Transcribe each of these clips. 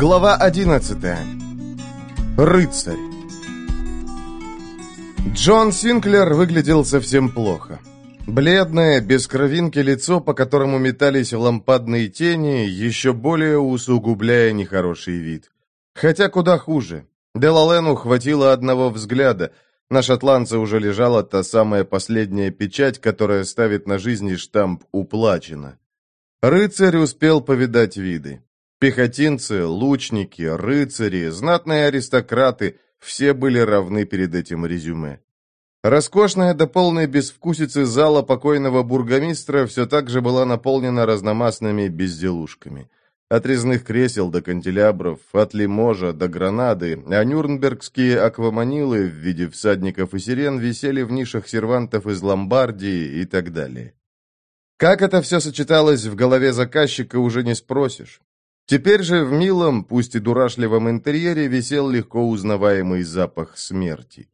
Глава 11. Рыцарь. Джон Синклер выглядел совсем плохо. Бледное, без кровинки лицо, по которому метались лампадные тени, еще более усугубляя нехороший вид. Хотя куда хуже. Делалену хватило одного взгляда. На шотландце уже лежала та самая последняя печать, которая ставит на жизни штамп «Уплачено». Рыцарь успел повидать виды. Пехотинцы, лучники, рыцари, знатные аристократы – все были равны перед этим резюме. Роскошная до полной безвкусицы зала покойного бургомистра все так же была наполнена разномастными безделушками. От резных кресел до канделябров, от лиможа до гранады, а нюрнбергские акваманилы в виде всадников и сирен висели в нишах сервантов из Ломбардии и так далее. Как это все сочеталось в голове заказчика, уже не спросишь. Теперь же в милом, пусть и дурашливом интерьере висел легко узнаваемый запах смерти.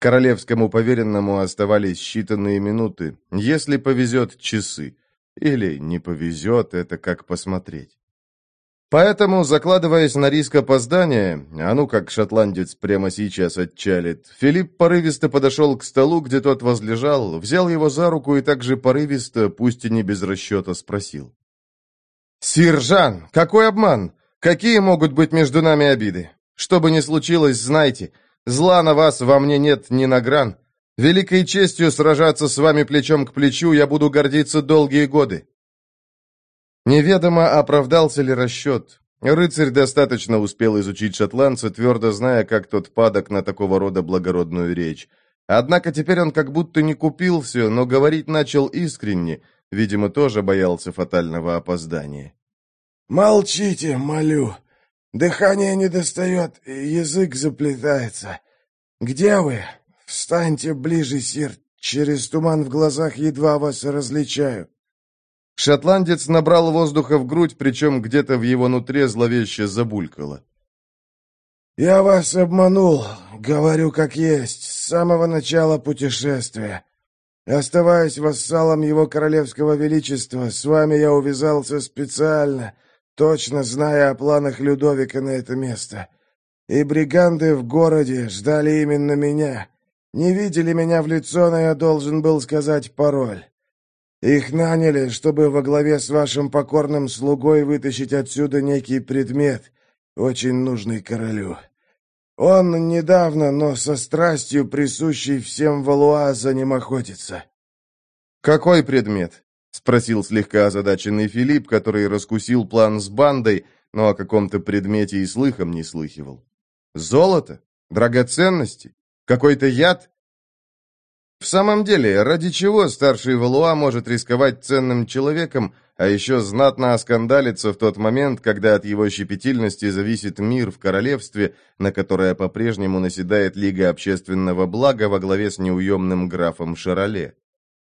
Королевскому поверенному оставались считанные минуты, если повезет часы. Или не повезет, это как посмотреть. Поэтому, закладываясь на риск опоздания, а ну как шотландец прямо сейчас отчалит, Филипп порывисто подошел к столу, где тот возлежал, взял его за руку и также порывисто, пусть и не без расчета, спросил. «Сир Жан, какой обман? Какие могут быть между нами обиды? Что бы ни случилось, знайте, зла на вас во мне нет ни на гран. Великой честью сражаться с вами плечом к плечу я буду гордиться долгие годы». Неведомо, оправдался ли расчет. Рыцарь достаточно успел изучить шотландца, твердо зная, как тот падок на такого рода благородную речь. Однако теперь он как будто не купился, но говорить начал искренне – Видимо, тоже боялся фатального опоздания. «Молчите, молю. Дыхание не достает, язык заплетается. Где вы? Встаньте ближе, сир. Через туман в глазах едва вас различаю». Шотландец набрал воздуха в грудь, причем где-то в его нутре зловеще забулькало. «Я вас обманул, говорю как есть, с самого начала путешествия. Оставаясь вассалом его королевского величества, с вами я увязался специально, точно зная о планах Людовика на это место. И бриганды в городе ждали именно меня. Не видели меня в лицо, но я должен был сказать пароль. Их наняли, чтобы во главе с вашим покорным слугой вытащить отсюда некий предмет, очень нужный королю. Он недавно, но со страстью, присущей всем валуа, за ним охотится». «Какой предмет?» — спросил слегка озадаченный Филипп, который раскусил план с бандой, но о каком-то предмете и слыхом не слыхивал. «Золото? Драгоценности? Какой-то яд?» В самом деле, ради чего старший Валуа может рисковать ценным человеком, а еще знатно оскандалиться в тот момент, когда от его щепетильности зависит мир в королевстве, на которое по-прежнему наседает Лига общественного блага во главе с неуемным графом Шароле?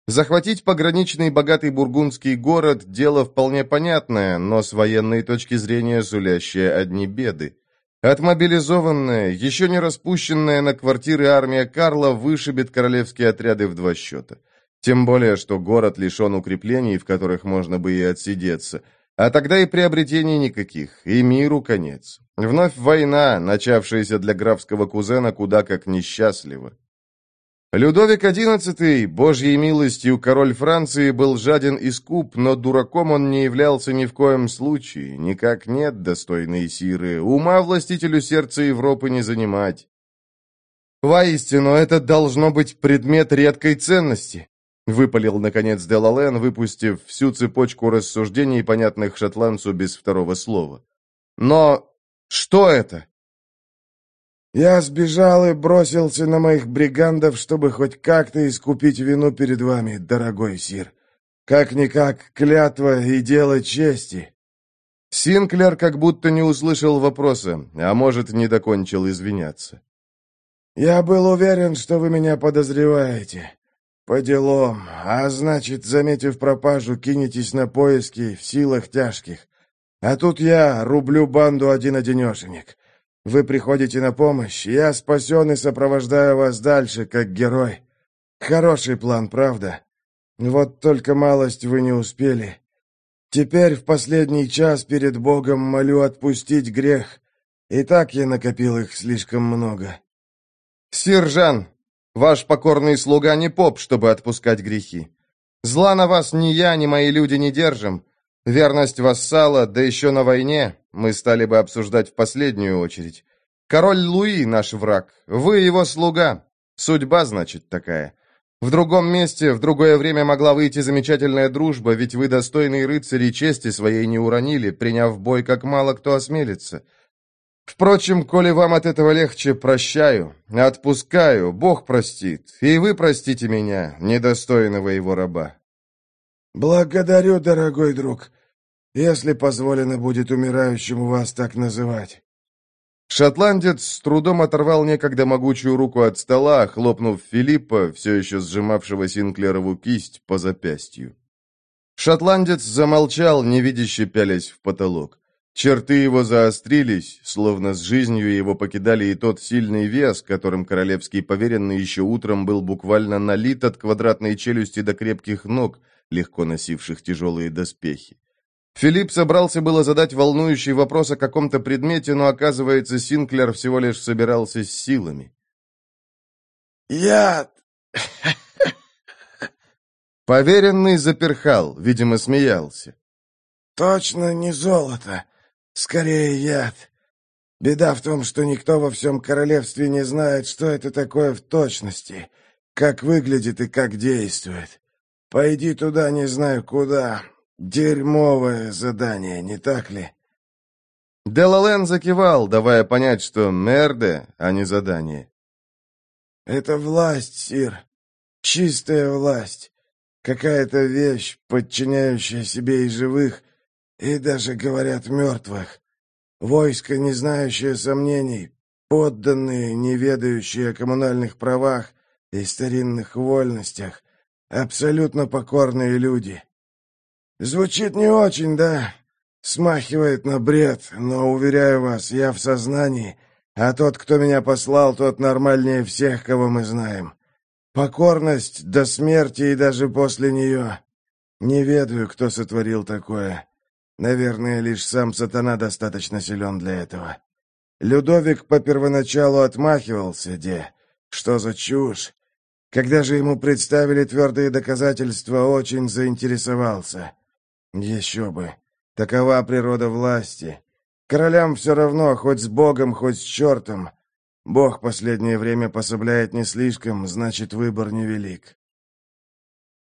Захватить пограничный богатый бургундский город – дело вполне понятное, но с военной точки зрения сулящее одни беды. Отмобилизованная, еще не распущенная на квартиры армия Карла вышибет королевские отряды в два счета. Тем более, что город лишен укреплений, в которых можно бы и отсидеться. А тогда и приобретений никаких, и миру конец. Вновь война, начавшаяся для графского кузена куда как несчастлива. Людовик XI, божьей милостью король Франции, был жаден и скуп, но дураком он не являлся ни в коем случае, никак нет достойной сиры, ума властителю сердца Европы не занимать. «Воистину, это должно быть предмет редкой ценности», выпалил, наконец, Делален, выпустив всю цепочку рассуждений, понятных шотландцу без второго слова. «Но что это?» Я сбежал и бросился на моих бригандов, чтобы хоть как-то искупить вину перед вами, дорогой сир. Как-никак клятва и дело чести». Синклер как будто не услышал вопроса, а может, не докончил извиняться. «Я был уверен, что вы меня подозреваете. По делам, а значит, заметив пропажу, кинетесь на поиски в силах тяжких. А тут я рублю банду один-одинешенек. Вы приходите на помощь, я спасен и сопровождаю вас дальше, как герой. Хороший план, правда? Вот только малость вы не успели. Теперь в последний час перед Богом молю отпустить грех. И так я накопил их слишком много. Сержан, ваш покорный слуга не поп, чтобы отпускать грехи. Зла на вас ни я, ни мои люди не держим. Верность вассала, да еще на войне, мы стали бы обсуждать в последнюю очередь. Король Луи наш враг, вы его слуга. Судьба, значит, такая. В другом месте, в другое время могла выйти замечательная дружба, ведь вы достойные рыцари чести своей не уронили, приняв бой, как мало кто осмелится. Впрочем, коли вам от этого легче, прощаю, отпускаю, Бог простит, и вы простите меня, недостойного его раба. Благодарю, дорогой друг, если позволено будет умирающему вас так называть. Шотландец с трудом оторвал некогда могучую руку от стола, хлопнув Филиппа, все еще сжимавшего Синклерову кисть, по запястью. Шотландец замолчал, невидяще пялясь в потолок. Черты его заострились, словно с жизнью его покидали и тот сильный вес, которым королевский поверенный еще утром был буквально налит от квадратной челюсти до крепких ног, легко носивших тяжелые доспехи. Филипп собрался было задать волнующий вопрос о каком-то предмете, но, оказывается, Синклер всего лишь собирался с силами. «Яд!» Поверенный заперхал, видимо, смеялся. «Точно не золото, скорее яд. Беда в том, что никто во всем королевстве не знает, что это такое в точности, как выглядит и как действует. Пойди туда, не знаю куда, Дерьмовое задание, не так ли? Делален закивал, давая понять, что мерде, а не задание. Это власть, Сир. Чистая власть. Какая-то вещь, подчиняющая себе и живых, и даже, говорят, мертвых. Войско, не знающее сомнений, подданные, не ведающие о коммунальных правах и старинных вольностях, абсолютно покорные люди. Звучит не очень, да? Смахивает на бред, но, уверяю вас, я в сознании, а тот, кто меня послал, тот нормальнее всех, кого мы знаем. Покорность до смерти и даже после нее. Не ведаю, кто сотворил такое. Наверное, лишь сам сатана достаточно силен для этого. Людовик по первоначалу отмахивался, де. Что за чушь? Когда же ему представили твердые доказательства, очень заинтересовался. Еще бы. Такова природа власти. Королям все равно, хоть с Богом, хоть с чертом. Бог последнее время пособляет не слишком, значит, выбор невелик.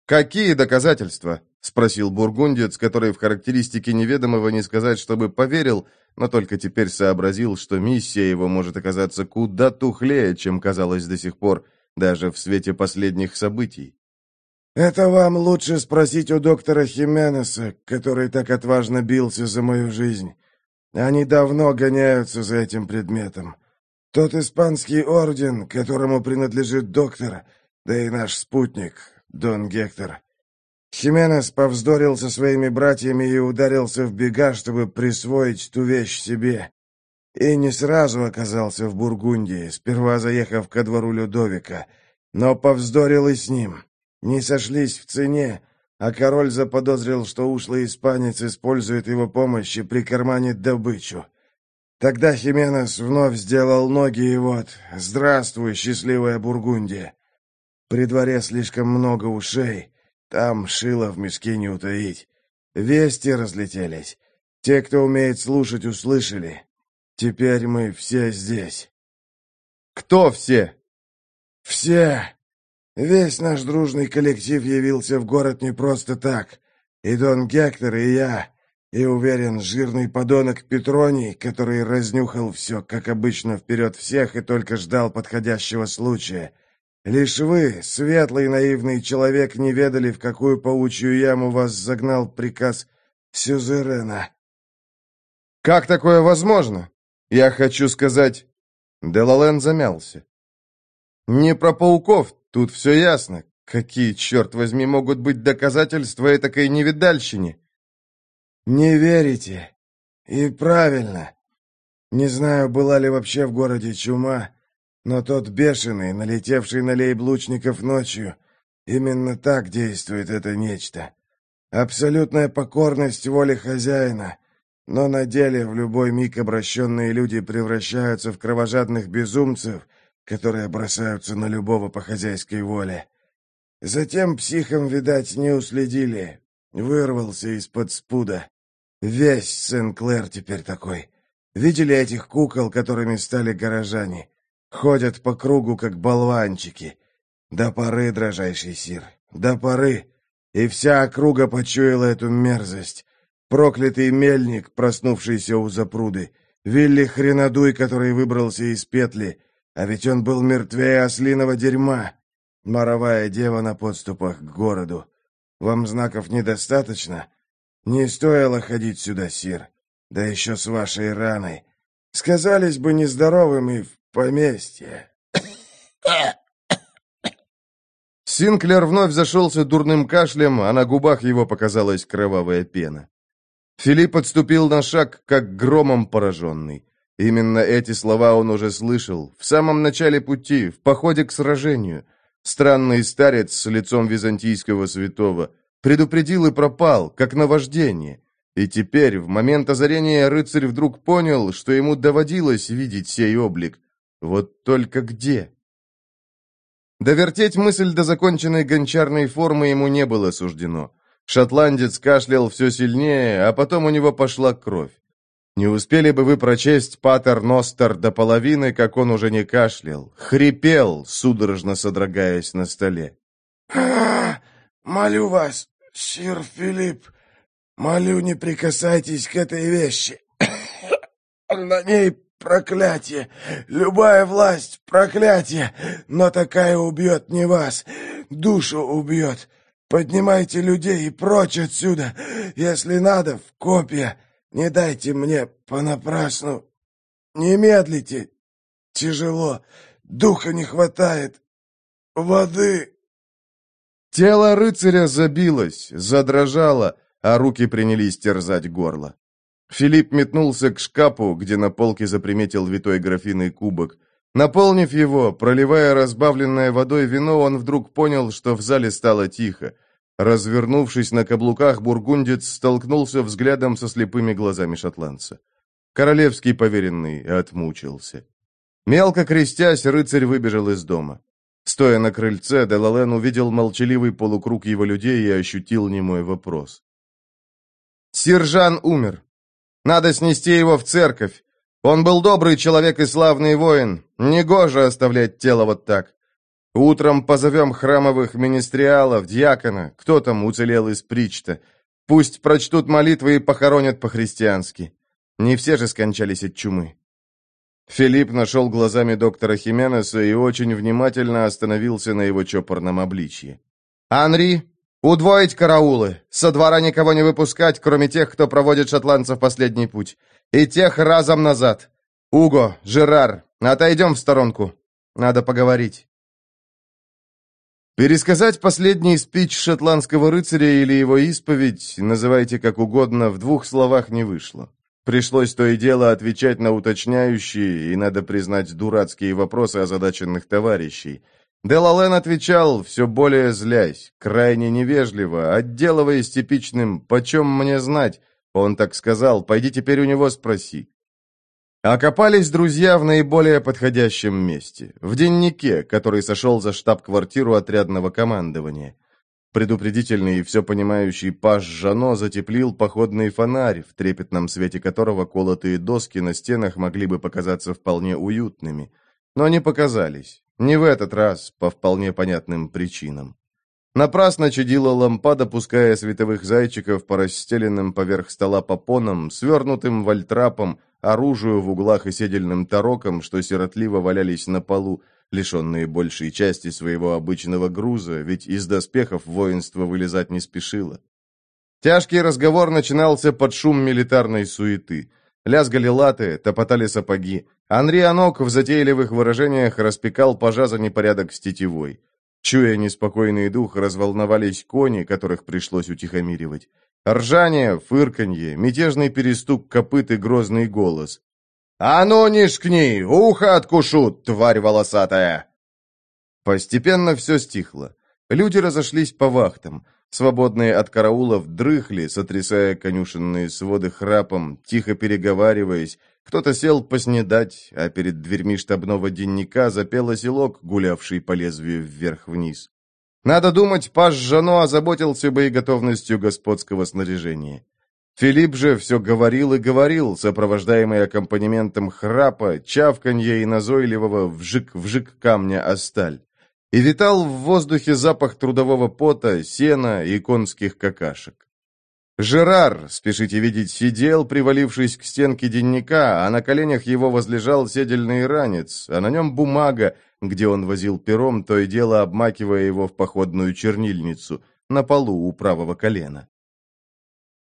«Какие доказательства?» — спросил бургундец, который в характеристике неведомого не сказать, чтобы поверил, но только теперь сообразил, что миссия его может оказаться куда тухлее, чем казалось до сих пор, даже в свете последних событий. «Это вам лучше спросить у доктора Хименеса, который так отважно бился за мою жизнь. Они давно гоняются за этим предметом. Тот испанский орден, которому принадлежит доктор, да и наш спутник, Дон Гектор. Хименес повздорил со своими братьями и ударился в бега, чтобы присвоить ту вещь себе. И не сразу оказался в Бургундии, сперва заехав ко двору Людовика, но повздорил и с ним». Не сошлись в цене, а король заподозрил, что ушлый испанец использует его помощь и прикарманит добычу. Тогда Хименес вновь сделал ноги и вот «Здравствуй, счастливая Бургундия!» При дворе слишком много ушей, там шило в мешке не утаить. Вести разлетелись. Те, кто умеет слушать, услышали. Теперь мы все здесь. Кто все? Все. Весь наш дружный коллектив явился в город не просто так. И Дон Гектор, и я, и, уверен, жирный подонок Петроний, который разнюхал все, как обычно, вперед всех и только ждал подходящего случая. Лишь вы, светлый наивный человек, не ведали, в какую паучью яму вас загнал приказ Сюзерена. «Как такое возможно? Я хочу сказать...» Делален замялся. «Не про пауков, Тут все ясно. Какие, черт возьми, могут быть доказательства этакой невидальщине? Не верите. И правильно. Не знаю, была ли вообще в городе чума, но тот бешеный, налетевший на лейблучников ночью, именно так действует это нечто. Абсолютная покорность воле хозяина. Но на деле в любой миг обращенные люди превращаются в кровожадных безумцев, которые бросаются на любого по хозяйской воле. Затем психом, видать, не уследили. Вырвался из-под спуда. Весь Сен-Клэр теперь такой. Видели этих кукол, которыми стали горожане? Ходят по кругу, как болванчики. До поры, дрожайший сир, до поры. И вся округа почуяла эту мерзость. Проклятый мельник, проснувшийся у запруды. Вилли Хренодуй, который выбрался из петли. А ведь он был мертвее ослиного дерьма. Моровая дева на подступах к городу. Вам знаков недостаточно? Не стоило ходить сюда, сир. Да еще с вашей раной. Сказались бы нездоровым и в поместье. Синклер вновь зашелся дурным кашлем, а на губах его показалась кровавая пена. Филипп отступил на шаг, как громом пораженный. Именно эти слова он уже слышал, в самом начале пути, в походе к сражению. Странный старец с лицом византийского святого предупредил и пропал, как наваждение. И теперь, в момент озарения, рыцарь вдруг понял, что ему доводилось видеть сей облик. Вот только где? Довертеть мысль до законченной гончарной формы ему не было суждено. Шотландец кашлял все сильнее, а потом у него пошла кровь. Не успели бы вы прочесть Патер Ностер до половины, как он уже не кашлял, хрипел, судорожно содрогаясь на столе. «А, молю вас, сир Филипп, молю, не прикасайтесь к этой вещи. На ней проклятие, любая власть — проклятие, но такая убьет не вас, душу убьет». Поднимайте людей и прочь отсюда, если надо, в копья. Не дайте мне понапрасну. Не медлите. Тяжело. Духа не хватает. Воды. Тело рыцаря забилось, задрожало, а руки принялись терзать горло. Филипп метнулся к шкафу, где на полке заприметил витой графиной кубок. Наполнив его, проливая разбавленное водой вино, он вдруг понял, что в зале стало тихо. Развернувшись на каблуках, бургундец столкнулся взглядом со слепыми глазами шотландца. Королевский поверенный отмучился. Мелко крестясь, рыцарь выбежал из дома. Стоя на крыльце, Делален увидел молчаливый полукруг его людей и ощутил немой вопрос. «Сержан умер. Надо снести его в церковь. Он был добрый человек и славный воин. Негоже оставлять тело вот так. Утром позовем храмовых министриалов, дьякона, кто там уцелел из причта. Пусть прочтут молитвы и похоронят по-христиански. Не все же скончались от чумы. Филипп нашел глазами доктора Хименеса и очень внимательно остановился на его чопорном обличье. «Анри, удвоить караулы, со двора никого не выпускать, кроме тех, кто проводит шотландцев последний путь, и тех разом назад. Уго, Жерар, отойдем в сторонку, надо поговорить». Пересказать последний спич шотландского рыцаря или его исповедь, называйте как угодно, в двух словах не вышло. Пришлось то и дело отвечать на уточняющие и, надо признать, дурацкие вопросы озадаченных товарищей. Делален отвечал, все более злясь, крайне невежливо, отделываясь типичным «почем мне знать?». Он так сказал «пойди теперь у него спроси». Окопались друзья в наиболее подходящем месте, в деннике, который сошел за штаб-квартиру отрядного командования. Предупредительный и все понимающий паж Жано затеплил походный фонарь, в трепетном свете которого колотые доски на стенах могли бы показаться вполне уютными. Но не показались. Не в этот раз, по вполне понятным причинам. Напрасно чадила лампада, пуская световых зайчиков по расстеленным поверх стола попонам, свернутым вальтрапом, оружию в углах и седельным тарокам, что сиротливо валялись на полу, лишенные большей части своего обычного груза, ведь из доспехов воинство вылезать не спешило. Тяжкий разговор начинался под шум милитарной суеты. Лязгали латы, топотали сапоги. Анри Анок в затейливых выражениях распекал пажа за непорядок с тетивой. Чуя неспокойный дух, разволновались кони, которых пришлось утихомиривать. Ржание, фырканье, мятежный перестук копыт и грозный голос. «А ну, не! Ухо откушу, тварь волосатая!» Постепенно все стихло. Люди разошлись по вахтам. Свободные от караулов дрыхли, сотрясая конюшенные своды храпом, тихо переговариваясь. Кто-то сел поснедать, а перед дверьми штабного денника запел оселок, гулявший по лезвию вверх-вниз. Надо думать, паж Жано озаботился боеготовностью господского снаряжения. Филипп же все говорил и говорил, сопровождаемый аккомпанементом храпа, чавканья и назойливого вжик-вжик камня о сталь. И витал в воздухе запах трудового пота, сена и конских какашек. Жерар, спешите видеть, сидел, привалившись к стенке денника, а на коленях его возлежал седельный ранец, а на нем бумага, где он возил пером, то и дело обмакивая его в походную чернильницу, на полу у правого колена.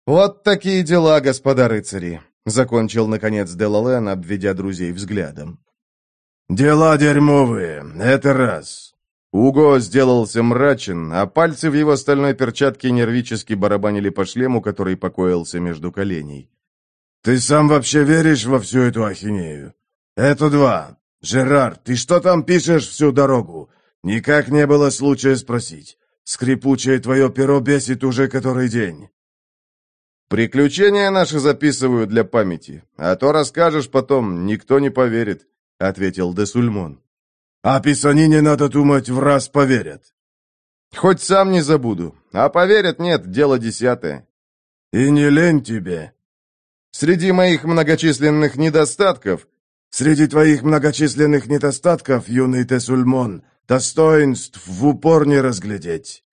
«Вот такие дела, господа рыцари», — закончил, наконец, Делален, обведя друзей взглядом. «Дела дерьмовые, это раз». Уго сделался мрачен, а пальцы в его стальной перчатке нервически барабанили по шлему, который покоился между коленей. «Ты сам вообще веришь во всю эту ахинею? Это два. Жерар, ты что там пишешь всю дорогу? Никак не было случая спросить. Скрипучее твое перо бесит уже который день». «Приключения наши записываю для памяти, а то расскажешь потом, никто не поверит», — ответил Десульмон. «А писанине, надо думать, в раз поверят». «Хоть сам не забуду, а поверят нет, дело десятое». «И не лень тебе». «Среди моих многочисленных недостатков...» «Среди твоих многочисленных недостатков, юный Тесульмон, достоинств в упор не разглядеть».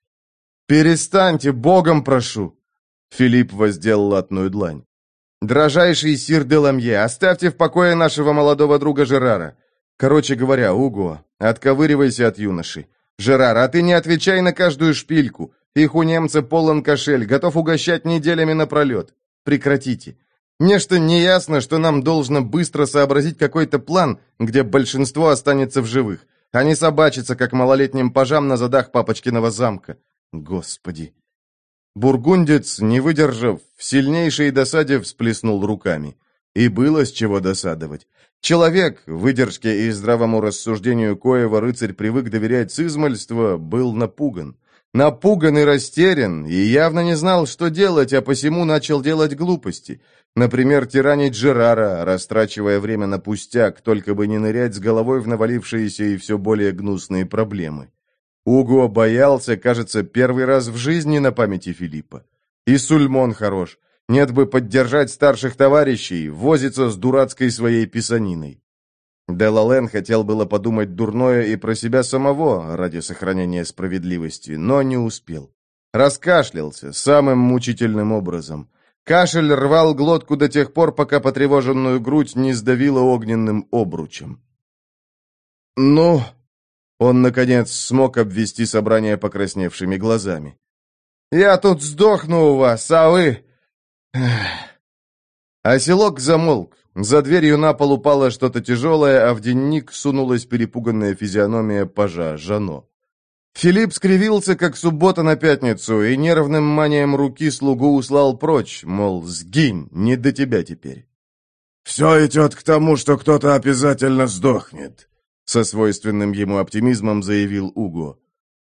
«Перестаньте, Богом прошу!» Филипп воздел латную длань. «Дрожайший сир де Ламье, оставьте в покое нашего молодого друга Жерара. Короче говоря, Уго, отковыривайся от юноши. Жерар, а ты не отвечай на каждую шпильку. Их у немца полон кошель, готов угощать неделями напролет. Прекратите. Нечто неясно, что нам должно быстро сообразить какой-то план, где большинство останется в живых, а не собачиться, как малолетним пажам на задах папочкиного замка. Господи, Бургундец, не выдержав, в сильнейшей досаде всплеснул руками. И было с чего досадовать. Человек, выдержке и здравому рассуждению коего рыцарь привык доверять с измальства, был напуган. Напуган и растерян, и явно не знал, что делать, а посему начал делать глупости. Например, тиранить Жерара, растрачивая время на пустяк, только бы не нырять с головой в навалившиеся и все более гнусные проблемы. Уго боялся, кажется, первый раз в жизни на памяти Филиппа. И Сульмон хорош. Нет бы поддержать старших товарищей, возиться с дурацкой своей писаниной. Делален хотел было подумать дурное и про себя самого ради сохранения справедливости, но не успел. Раскашлялся самым мучительным образом. Кашель рвал глотку до тех пор, пока потревоженную грудь не сдавило огненным обручем. «Ну», он, наконец, смог обвести собрание покрасневшими глазами. «Я тут сдохну у вас, а вы...» Оселок замолк. За дверью на пол упало что-то тяжелое, а в денник сунулась перепуганная физиономия пажа Жано. Филипп скривился, как суббота на пятницу, и нервным манием руки слугу услал прочь, мол, сгинь, не до тебя теперь. «Все идет к тому, что кто-то обязательно сдохнет», со свойственным ему оптимизмом заявил Уго.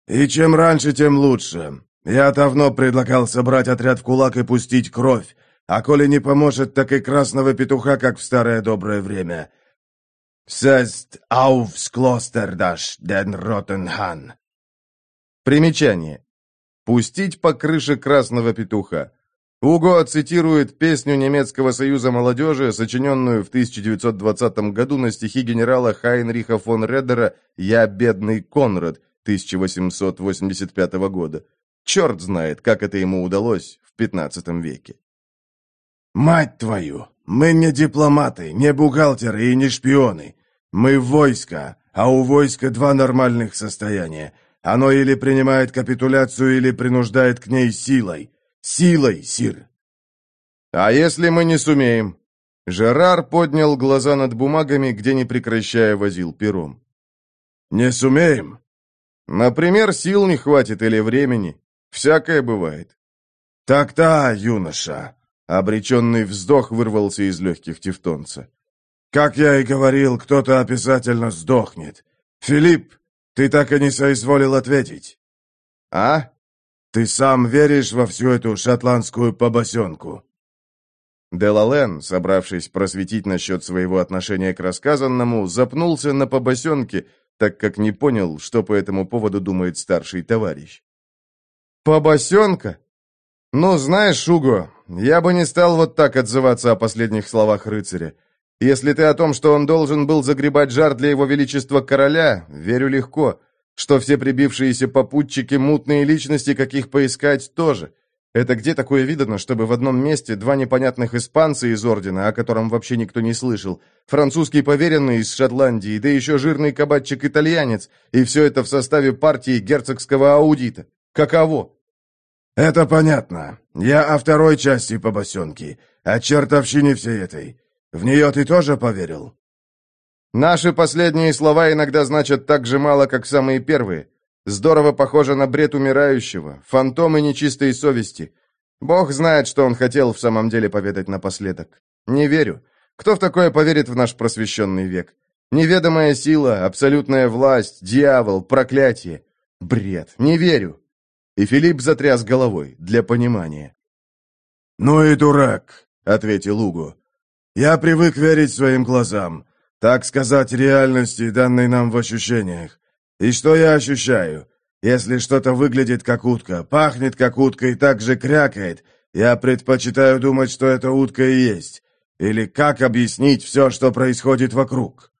«И чем раньше, тем лучше. Я давно предлагал собрать отряд в кулак и пустить кровь, а коли не поможет, так и красного петуха, как в старое доброе время. Сест aufs Klosterdash den Rotten Примечание. Пустить по крыше красного петуха. Уго цитирует песню немецкого союза молодежи, сочиненную в 1920 году на стихи генерала Хайнриха фон Реддера «Я бедный Конрад» 1885 года. Черт знает, как это ему удалось в 15 веке. «Мать твою! Мы не дипломаты, не бухгалтеры и не шпионы. Мы войско, а у войска два нормальных состояния. Оно или принимает капитуляцию, или принуждает к ней силой». Силой, сир!» «А если мы не сумеем?» Жерар поднял глаза над бумагами, где, не прекращая, возил пером. «Не сумеем?» «Например, сил не хватит или времени. Всякое бывает». «Так-то, юноша!» Обреченный вздох вырвался из легких тевтонца. «Как я и говорил, кто-то обязательно сдохнет. Филипп, ты так и не соизволил ответить». А? Ты сам веришь во всю эту шотландскую побосенку?» Делален, собравшись просветить насчет своего отношения к рассказанному, запнулся на побосенке, так как не понял, что по этому поводу думает старший товарищ. «Побосенка? Ну, знаешь, Шуго, я бы не стал вот так отзываться о последних словах рыцаря. Если ты о том, что он должен был загребать жар для его величества короля, верю легко, что все прибившиеся попутчики мутные личности, каких поискать, тоже. Это где такое видано, чтобы в одном месте два непонятных испанца из ордена, о котором вообще никто не слышал, французский поверенный из Шотландии, да еще жирный кабачик-итальянец, и все это в составе партии герцогского аудита? Каково? «Это понятно. Я о второй части побосенки, о чертовщине всей этой. В нее ты тоже поверил?» «Наши последние слова иногда значат так же мало, как самые первые. Здорово похоже на бред умирающего, фантомы нечистой совести. Бог знает, что он хотел в самом деле поведать напоследок. Не верю. Кто в такое поверит в наш просвещенный век? Неведомая сила, абсолютная власть, дьявол, проклятие. Бред. Не верю. И Филипп затряс головой, для понимания. «Ну и дурак», — ответил Угу. «Я привык верить своим глазам, так сказать, реальности, данной нам в ощущениях. И что я ощущаю? Если что-то выглядит как утка, пахнет как утка и так же крякает, я предпочитаю думать, что это утка и есть. Или как объяснить все, что происходит вокруг?»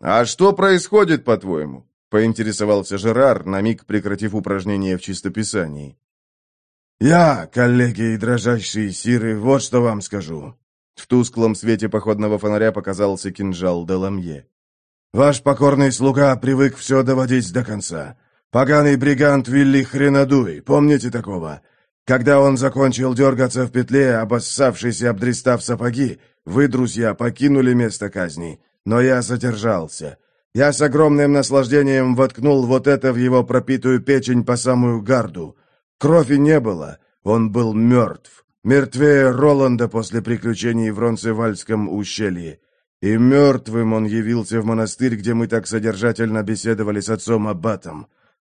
«А что происходит, по-твоему?» Поинтересовался Жерар, на миг прекратив упражнение в чистописании. «Я, коллеги и дрожащие сиры, вот что вам скажу». В тусклом свете походного фонаря показался кинжал Деламье. «Ваш покорный слуга привык все доводить до конца. Поганый бригант Вилли Хренадуй, помните такого? Когда он закончил дергаться в петле, обоссавшись и обдристав сапоги, вы, друзья, покинули место казни, но я задержался. Я с огромным наслаждением воткнул вот это в его пропитую печень по самую гарду. Крови не было, он был мертв. Мертвее Роланда после приключений в Ронцевальском ущелье. И мертвым он явился в монастырь, где мы так содержательно беседовали с отцом Аббатом.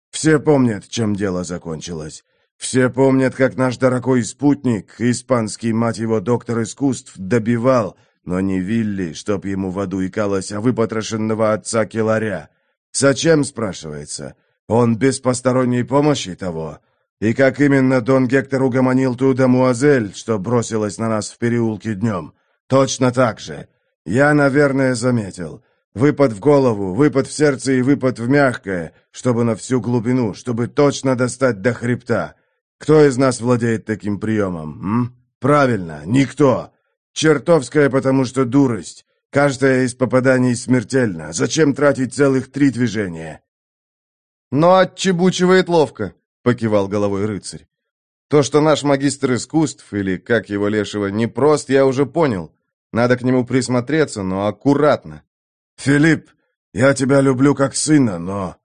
Все помнят, чем дело закончилось. Все помнят, как наш дорогой спутник, испанский, мать его, доктор искусств, добивал, но не Вилли, чтоб ему в аду икалось, а выпотрошенного отца Келаря. Зачем, спрашивается? Он без посторонней помощи того? И как именно Дон Гектор угомонил ту дамуазель, что бросилась на нас в переулке днем? Точно так же. Я, наверное, заметил. Выпад в голову, выпад в сердце и выпад в мягкое, чтобы на всю глубину, чтобы точно достать до хребта. Кто из нас владеет таким приемом, м? Правильно, никто. Чертовская, потому что дурость. Каждое из попаданий смертельно. Зачем тратить целых три движения? Но отчебучивает ловко, покивал головой рыцарь. То, что наш магистр искусств, или как его лешего, не прост, я уже понял. Надо к нему присмотреться, но аккуратно. Филипп, я тебя люблю как сына, но...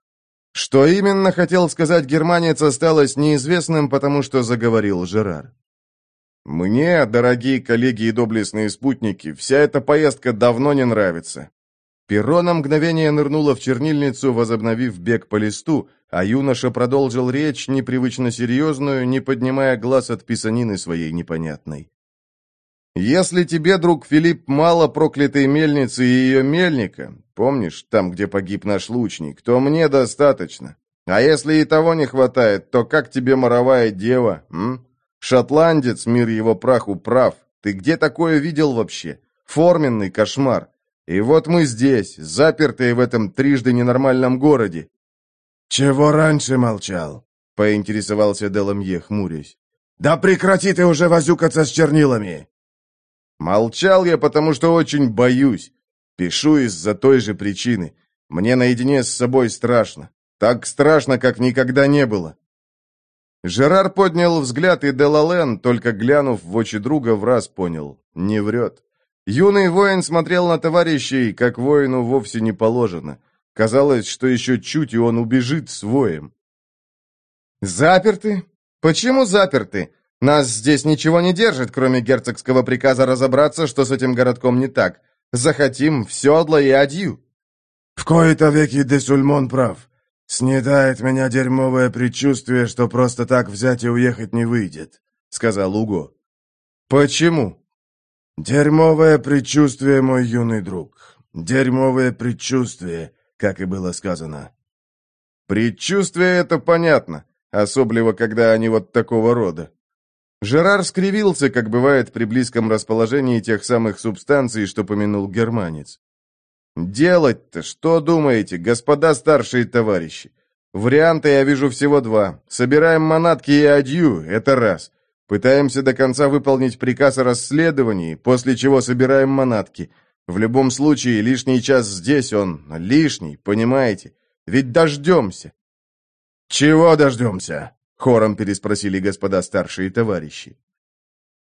Что именно хотел сказать германец, осталось неизвестным, потому что заговорил Жерар. Мне, дорогие коллеги и доблестные спутники, вся эта поездка давно не нравится. Перо на мгновение нырнуло в чернильницу, возобновив бег по листу, а юноша продолжил речь, непривычно серьезную, не поднимая глаз от писанины своей непонятной. «Если тебе, друг Филипп, мало проклятой мельницы и ее мельника, помнишь, там, где погиб наш лучник, то мне достаточно. А если и того не хватает, то как тебе моровая дева, м? Шотландец, мир его праху, прав. Ты где такое видел вообще? Форменный кошмар. И вот мы здесь, запертые в этом трижды ненормальном городе. «Чего раньше молчал?» — поинтересовался Деламье, хмурясь. «Да прекрати ты уже возюкаться с чернилами!» «Молчал я, потому что очень боюсь. Пишу из-за той же причины. Мне наедине с собой страшно. Так страшно, как никогда не было. Жерар поднял взгляд, и Делален, только глянув в очи друга, в раз понял — не врет. Юный воин смотрел на товарищей, как воину вовсе не положено. Казалось, что еще чуть, и он убежит с воем. «Заперты? Почему заперты? Нас здесь ничего не держит, кроме герцогского приказа разобраться, что с этим городком не так. Захотим в седло и адью». «В кои-то веки Десульмон прав. «Снедает меня дерьмовое предчувствие, что просто так взять и уехать не выйдет», — сказал Уго. «Почему?» «Дерьмовое предчувствие, мой юный друг. Дерьмовое предчувствие, как и было сказано». «Предчувствие — это понятно, особливо, когда они вот такого рода». Жерар скривился, как бывает при близком расположении тех самых субстанций, что помянул германец. «Делать-то что думаете, господа старшие товарищи? Варианта я вижу всего два. Собираем манатки и адью, это раз. Пытаемся до конца выполнить приказ о расследовании, после чего собираем манатки. В любом случае, лишний час здесь он, лишний, понимаете? Ведь дождемся». «Чего дождемся?» — хором переспросили господа старшие товарищи.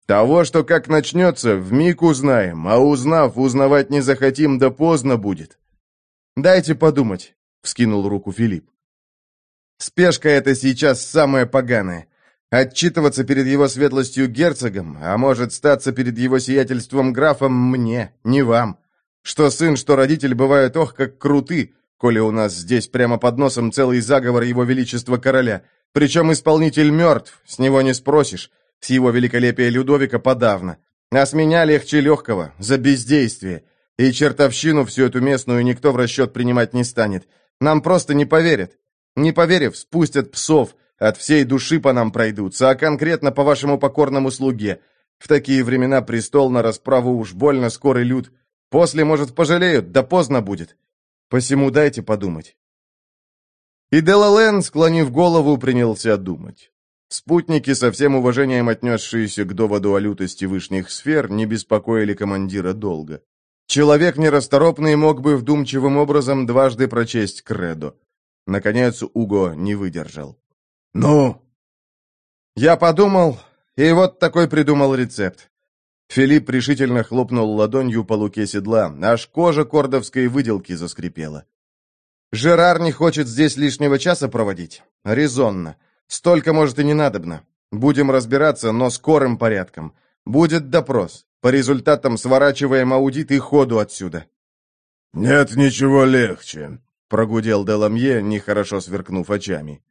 Того, что как начнется, вмиг узнаем, а узнав, узнавать не захотим, да поздно будет. Дайте подумать, вскинул руку Филипп. Спешка это сейчас самое поганое. Отчитываться перед его светлостью герцогом, а может статься перед его сиятельством графом мне, не вам. Что сын, что родитель бывают ох как круты, коли у нас здесь прямо под носом целый заговор его величества короля. Причем исполнитель мертв, с него не спросишь. С его великолепия Людовика подавно. А с меня легче легкого, за бездействие. И чертовщину всю эту местную никто в расчет принимать не станет. Нам просто не поверят. Не поверив, спустят псов, от всей души по нам пройдутся, а конкретно по вашему покорному слуге. В такие времена престол на расправу уж больно скорый люд. После, может, пожалеют, да поздно будет. Посему дайте подумать. И Делален, склонив голову, принялся думать. Спутники, со всем уважением отнесшиеся к доводу о лютости вышних сфер, не беспокоили командира долго. Человек нерасторопный мог бы вдумчивым образом дважды прочесть кредо. Наконец Уго не выдержал. «Ну?» «Я подумал, и вот такой придумал рецепт». Филипп решительно хлопнул ладонью по луке седла, аж кожа кордовской выделки заскрипела. «Жерар не хочет здесь лишнего часа проводить? Резонно. Столько, может, и не надобно. Будем разбираться, но скорым порядком. Будет допрос. По результатам сворачиваем аудит и ходу отсюда». «Нет ничего легче», — прогудел Деламье, нехорошо сверкнув очами.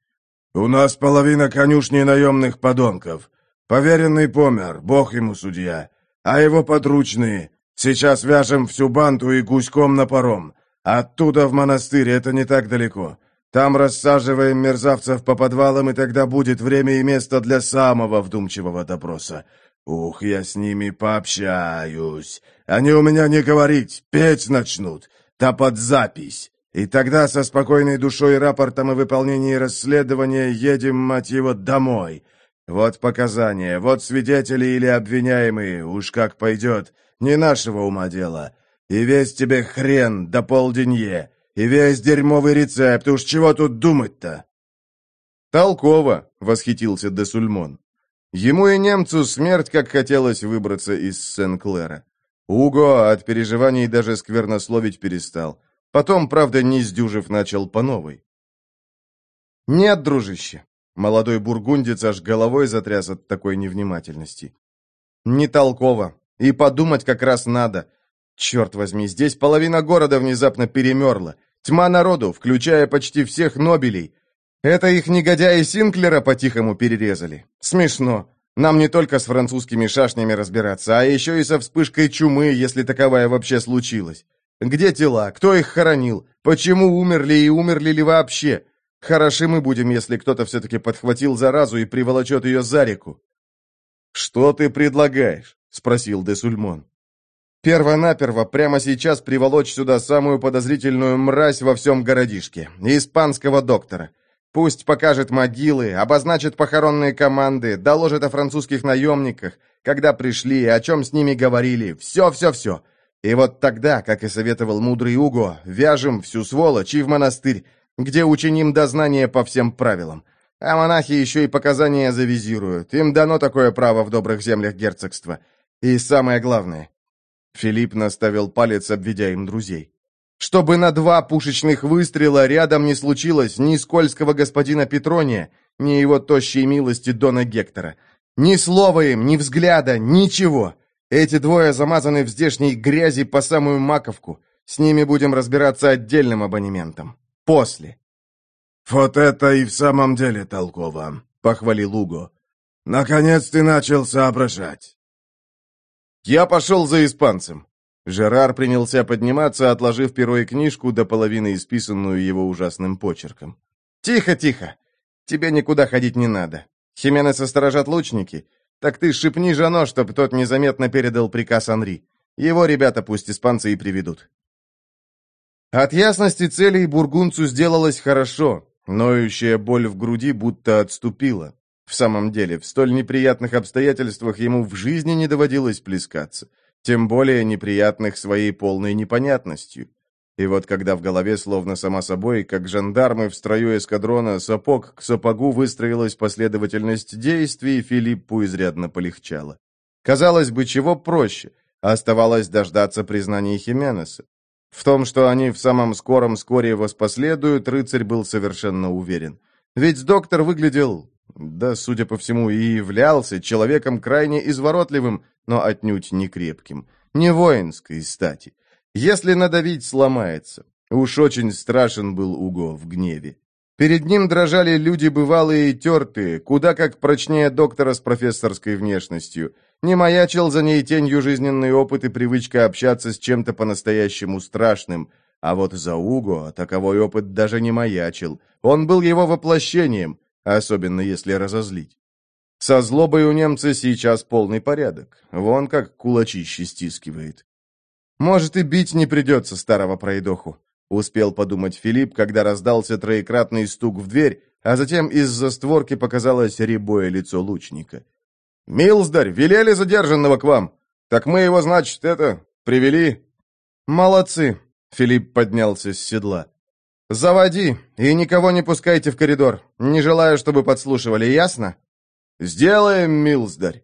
«У нас половина конюшни наемных подонков. Поверенный помер, бог ему судья. А его подручные. Сейчас вяжем всю банду и гуськом на паром. Оттуда в монастырь, это не так далеко. Там рассаживаем мерзавцев по подвалам, и тогда будет время и место для самого вдумчивого допроса. Ух, я с ними пообщаюсь. Они у меня не говорить, петь начнут. Да под запись. И тогда со спокойной душой и рапортом о выполнении расследования едем, мать его, домой. Вот показания, вот свидетели или обвиняемые, уж как пойдет. Не нашего ума дело. И весь тебе хрен до полденье. И весь дерьмовый рецепт, уж чего тут думать-то?» «Толково!» — восхитился Десульмон. Ему и немцу смерть, как хотелось выбраться из Сен-Клера. Уго от переживаний даже сквернословить перестал. Потом, правда, не сдюжив, начал по новой. «Нет, дружище!» — молодой бургундец аж головой затряс от такой невнимательности. «Не толково. И подумать как раз надо. Черт возьми, здесь половина города внезапно перемерла. Тьма народу, включая почти всех Нобелей. Это их негодяи Синклера по-тихому перерезали. Смешно. Нам не только с французскими шашнями разбираться, а еще и со вспышкой чумы, если таковая вообще случилась. Где тела? Кто их хоронил? Почему умерли и умерли ли вообще? Хороши мы будем, если кто-то все-таки подхватил заразу и приволочет ее за реку. «Что ты предлагаешь?» — спросил де Сульмон. Первонаперво прямо сейчас приволочь сюда самую подозрительную мразь во всем городишке, испанского доктора. Пусть покажет могилы, обозначит похоронные команды, доложит о французских наемниках, когда пришли, о чем с ними говорили, все-все-все. И вот тогда, как и советовал мудрый Уго, вяжем всю сволочь и в монастырь, где учиним дознание по всем правилам. А монахи еще и показания завизируют. Им дано такое право в добрых землях герцогства. И самое главное, Филипп наставил палец, обведя им друзей. «Чтобы на два пушечных выстрела рядом не случилось ни скользкого господина Петрония, ни его тощей милости Дона Гектора. Ни слова им, ни взгляда, ничего. Эти двое замазаны в здешней грязи по самую маковку. С ними будем разбираться отдельным абонементом. После». «Вот это и в самом деле толково», — похвалил Уго. «Наконец ты начал соображать». «Я пошел за испанцем». Жерар принялся подниматься, отложив перо и книжку до половины исписанную его ужасным почерком. «Тихо, тихо! Тебе никуда ходить не надо. Хименеса сторожат лучники. Так ты шепни Жано, чтоб тот незаметно передал приказ Анри. Его ребята пусть испанцы и приведут». От ясности целей бургунцу сделалось хорошо. Ноющая боль в груди будто отступила. В самом деле, в столь неприятных обстоятельствах ему в жизни не доводилось плескаться, тем более неприятных своей полной непонятностью. И вот когда в голове, словно сама собой, как жандармы в строю эскадрона, сапог к сапогу выстроилась последовательность действий, Филиппу изрядно полегчало. Казалось бы, чего проще, оставалось дождаться признания Хименеса. В том, что они в самом скором скоре воспоследуют, рыцарь был совершенно уверен. Ведь доктор выглядел да, судя по всему, и являлся человеком крайне изворотливым, но отнюдь не крепким, не воинской стати. Если надавить, сломается. Уж очень страшен был Уго в гневе. Перед ним дрожали люди бывалые и тертые, куда как прочнее доктора с профессорской внешностью. Не маячил за ней тенью жизненный опыт и привычка общаться с чем-то по-настоящему страшным. А вот за Уго таковой опыт даже не маячил. Он был его воплощением, особенно если разозлить. Со злобой у немца сейчас полный порядок. Вон как кулачище стискивает. Может, и бить не придется старого пройдоху. Успел подумать Филипп, когда раздался троекратный стук в дверь, а затем из-за створки показалось рябое лицо лучника. «Милздарь, велели задержанного к вам. Так мы его, значит, это, привели?» «Молодцы!» — Филипп поднялся с седла. «Заводи, и никого не пускайте в коридор. Не желаю, чтобы подслушивали, ясно?» «Сделаем, милздарь!»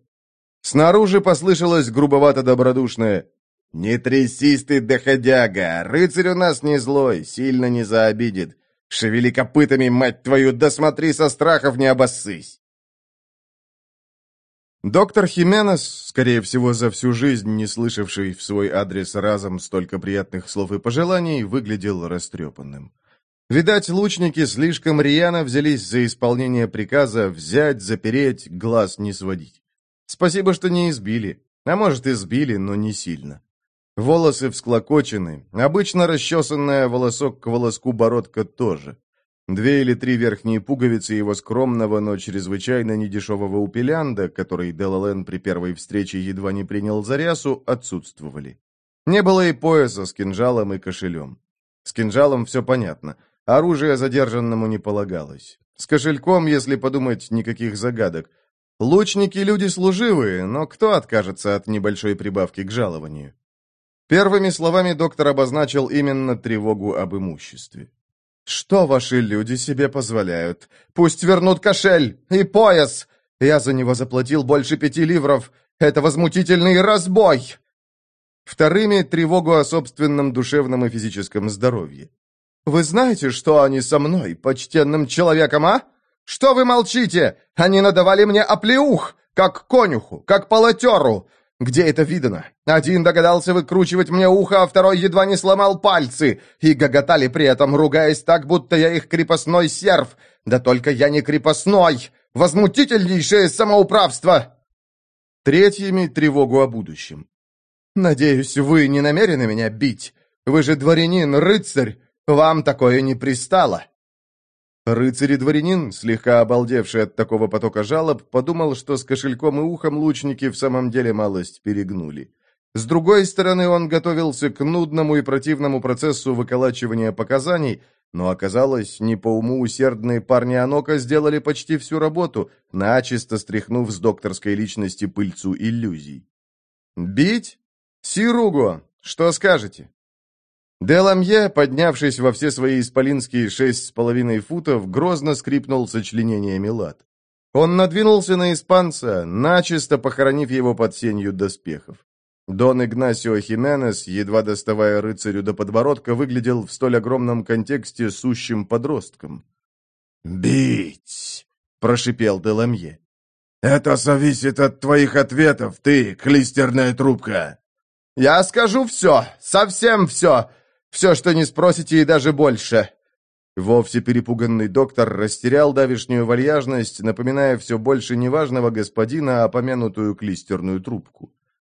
Снаружи послышалось грубовато-добродушное «Не трясись ты, доходяга! Рыцарь у нас не злой, сильно не заобидит. Шевели копытами, мать твою, да смотри, со страхов не обоссысь!» Доктор Хименес, скорее всего, за всю жизнь не слышавший в свой адрес разом столько приятных слов и пожеланий, выглядел растрепанным. Видать, лучники слишком рьяно взялись за исполнение приказа взять, запереть, глаз не сводить. Спасибо, что не избили. А может, избили, но не сильно. Волосы всклокочены, обычно расчесанная волосок к волоску бородка тоже. Две или три верхние пуговицы его скромного, но чрезвычайно недешевого упелянда, который Делален при первой встрече едва не принял за рясу, отсутствовали. Не было и пояса с кинжалом и кошелем. С кинжалом все понятно. Оружие задержанному не полагалось. С кошельком, если подумать, никаких загадок. Лучники люди служивые, но кто откажется от небольшой прибавки к жалованию? Первыми словами доктор обозначил именно тревогу об имуществе. «Что ваши люди себе позволяют? Пусть вернут кошель и пояс! Я за него заплатил больше пяти ливров! Это возмутительный разбой!» Вторыми — тревогу о собственном душевном и физическом здоровье. Вы знаете, что они со мной, почтенным человеком, а? Что вы молчите? Они надавали мне оплеух, как конюху, как полотеру. Где это видано? Один догадался выкручивать мне ухо, а второй едва не сломал пальцы, и гоготали при этом, ругаясь так, будто я их крепостной серв. Да только я не крепостной! Возмутительнейшее самоуправство!» Третьими — тревогу о будущем. «Надеюсь, вы не намерены меня бить? Вы же дворянин, рыцарь, вам такое не пристало!» Рыцарь и дворянин, слегка обалдевший от такого потока жалоб, подумал, что с кошельком и ухом лучники в самом деле малость перегнули. С другой стороны, он готовился к нудному и противному процессу выколачивания показаний, но оказалось, не по уму усердные парни Анока сделали почти всю работу, начисто стряхнув с докторской личности пыльцу иллюзий. «Бить? Сируго, что скажете?» Деламье, поднявшись во все свои исполинские шесть с половиной футов, грозно скрипнул сочленениями лад. Он надвинулся на испанца, начисто похоронив его под сенью доспехов. Дон Игнасио Хименес, едва доставая рыцарю до подбородка, выглядел в столь огромном контексте сущим подростком. «Бить!» — прошипел Деламье. «Это зависит от твоих ответов, ты, клистерная трубка!» «Я скажу все, совсем все, все, что не спросите, и даже больше. Вовсе перепуганный доктор растерял давишнюю вальяжность, напоминая все больше неважного господина, а помянутую клистерную трубку.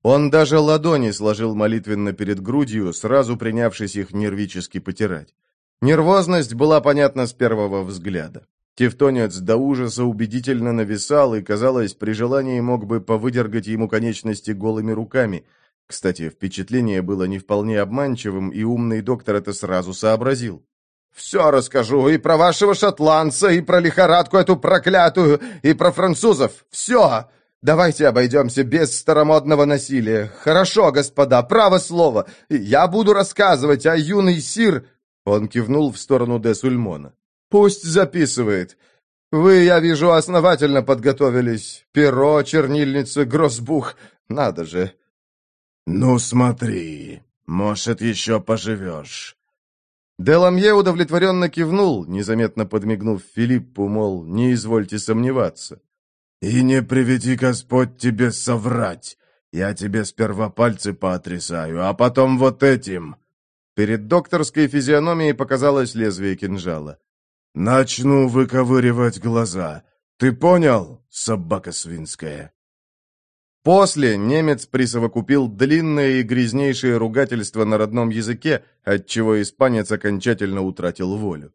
Он даже ладони сложил молитвенно перед грудью, сразу принявшись их нервически потирать. Нервозность была понятна с первого взгляда. Тевтонец до ужаса убедительно нависал и, казалось, при желании мог бы повыдергать ему конечности голыми руками. Кстати, впечатление было не вполне обманчивым, и умный доктор это сразу сообразил. «Все расскажу, и про вашего шотландца, и про лихорадку эту проклятую, и про французов. Все! Давайте обойдемся без старомодного насилия. Хорошо, господа, право слово. Я буду рассказывать, а юный сир...» Он кивнул в сторону де Сульмона. «Пусть записывает. Вы, я вижу, основательно подготовились. Перо, чернильница, гроссбух. Надо же». «Ну, смотри, может, еще поживешь». Деламье удовлетворенно кивнул, незаметно подмигнув Филиппу, мол, не извольте сомневаться. «И не приведи Господь тебе соврать. Я тебе сперва пальцы поотрисаю, а потом вот этим». Перед докторской физиономией показалось лезвие кинжала. «Начну выковыривать глаза. Ты понял, собака свинская?» После немец присовокупил длинное и грязнейшее ругательство на родном языке, отчего испанец окончательно утратил волю.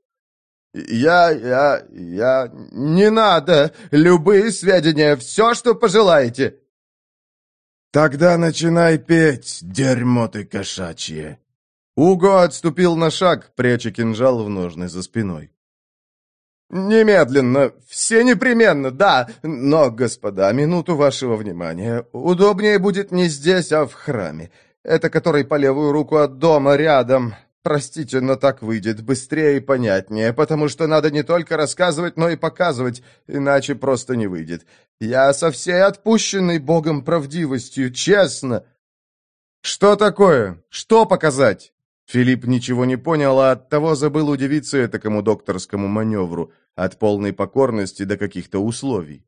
«Я... я... я... не надо! Любые сведения, все, что пожелаете!» «Тогда начинай петь, дерьмо ты кошачье!» Уго отступил на шаг, пряча кинжал в ножны за спиной. «Немедленно! Все непременно, да! Но, господа, минуту вашего внимания. Удобнее будет не здесь, а в храме. Это который по левую руку от дома, рядом. Простите, но так выйдет быстрее и понятнее, потому что надо не только рассказывать, но и показывать, иначе просто не выйдет. Я со всей отпущенной Богом правдивостью, честно. Что такое? Что показать? Филипп ничего не понял, а оттого забыл удивиться этакому докторскому маневру, от полной покорности до каких-то условий.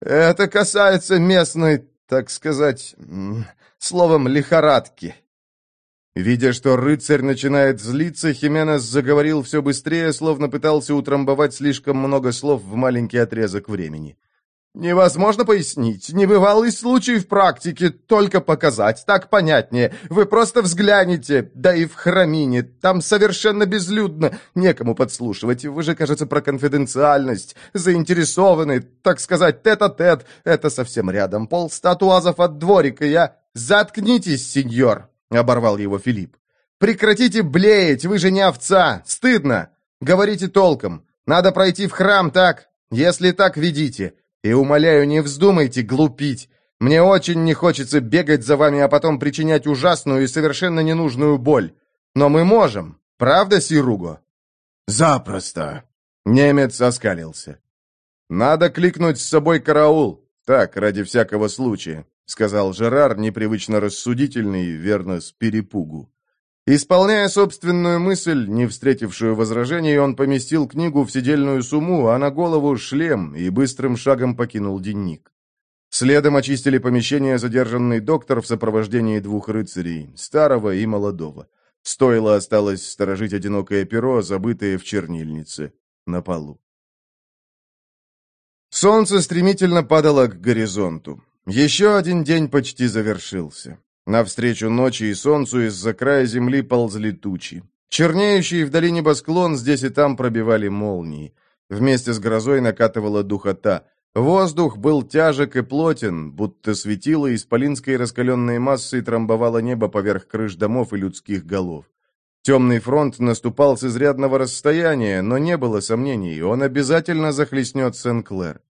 Это касается местной, так сказать, словом, лихорадки. Видя, что рыцарь начинает злиться, Хименес заговорил все быстрее, словно пытался утрамбовать слишком много слов в маленький отрезок времени. «Невозможно пояснить. Небывалый случай в практике. Только показать. Так понятнее. Вы просто взгляните. Да и в храмине. Там совершенно безлюдно. Некому подслушивать. Вы же, кажется, про конфиденциальность. Заинтересованы. Так сказать, тет-а-тет. -тет. Это совсем рядом. Пол статуазов от дворика. Я... Заткнитесь, сеньор!» — оборвал его Филипп. «Прекратите блеять, вы же не овца! Стыдно! Говорите толком! Надо пройти в храм, так? Если так, ведите! И, умоляю, не вздумайте глупить! Мне очень не хочется бегать за вами, а потом причинять ужасную и совершенно ненужную боль. Но мы можем, правда, Сируго?» «Запросто!» Немец оскалился. «Надо кликнуть с собой караул. Так, ради всякого случая. — сказал Жерар, непривычно рассудительный, верно, с перепугу. Исполняя собственную мысль, не встретившую возражений, он поместил книгу в сидельную сумму, а на голову шлем и быстрым шагом покинул денник. Следом очистили помещение задержанный доктор в сопровождении двух рыцарей, старого и молодого. Стоило осталось сторожить одинокое перо, забытое в чернильнице, на полу. Солнце стремительно падало к горизонту. Еще один день почти завершился. Навстречу ночи и солнцу из-за края земли ползли тучи. Чернеющий вдали небосклон здесь и там пробивали молнии. Вместе с грозой накатывала духота. Воздух был тяжек и плотен, будто светило исполинской раскаленной массой трамбовало небо поверх крыш домов и людских голов. Темный фронт наступал с изрядного расстояния, но не было сомнений, он обязательно захлестнет Сен-Клэр.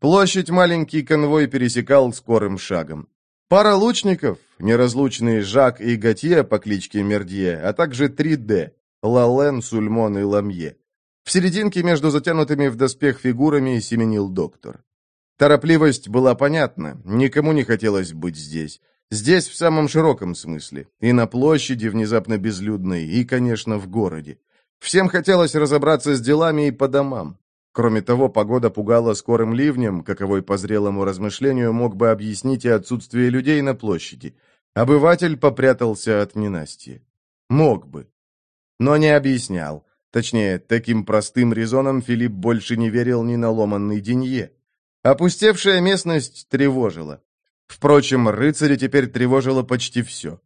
Площадь маленький конвой пересекал скорым шагом. Пара лучников, неразлучные Жак и Готье по кличке Мердье, а также 3D – Лален, Сульмон и Ламье. В серединке между затянутыми в доспех фигурами семенил доктор. Торопливость была понятна, никому не хотелось быть здесь. Здесь в самом широком смысле. И на площади, внезапно безлюдной, и, конечно, в городе. Всем хотелось разобраться с делами и по домам. Кроме того, погода пугала скорым ливнем, каковой по зрелому размышлению мог бы объяснить и отсутствие людей на площади. Обыватель попрятался от ненастья. Мог бы. Но не объяснял. Точнее, таким простым резоном Филипп больше не верил ни на ломанный денье. Опустевшая местность тревожила. Впрочем, рыцаря теперь тревожило почти все.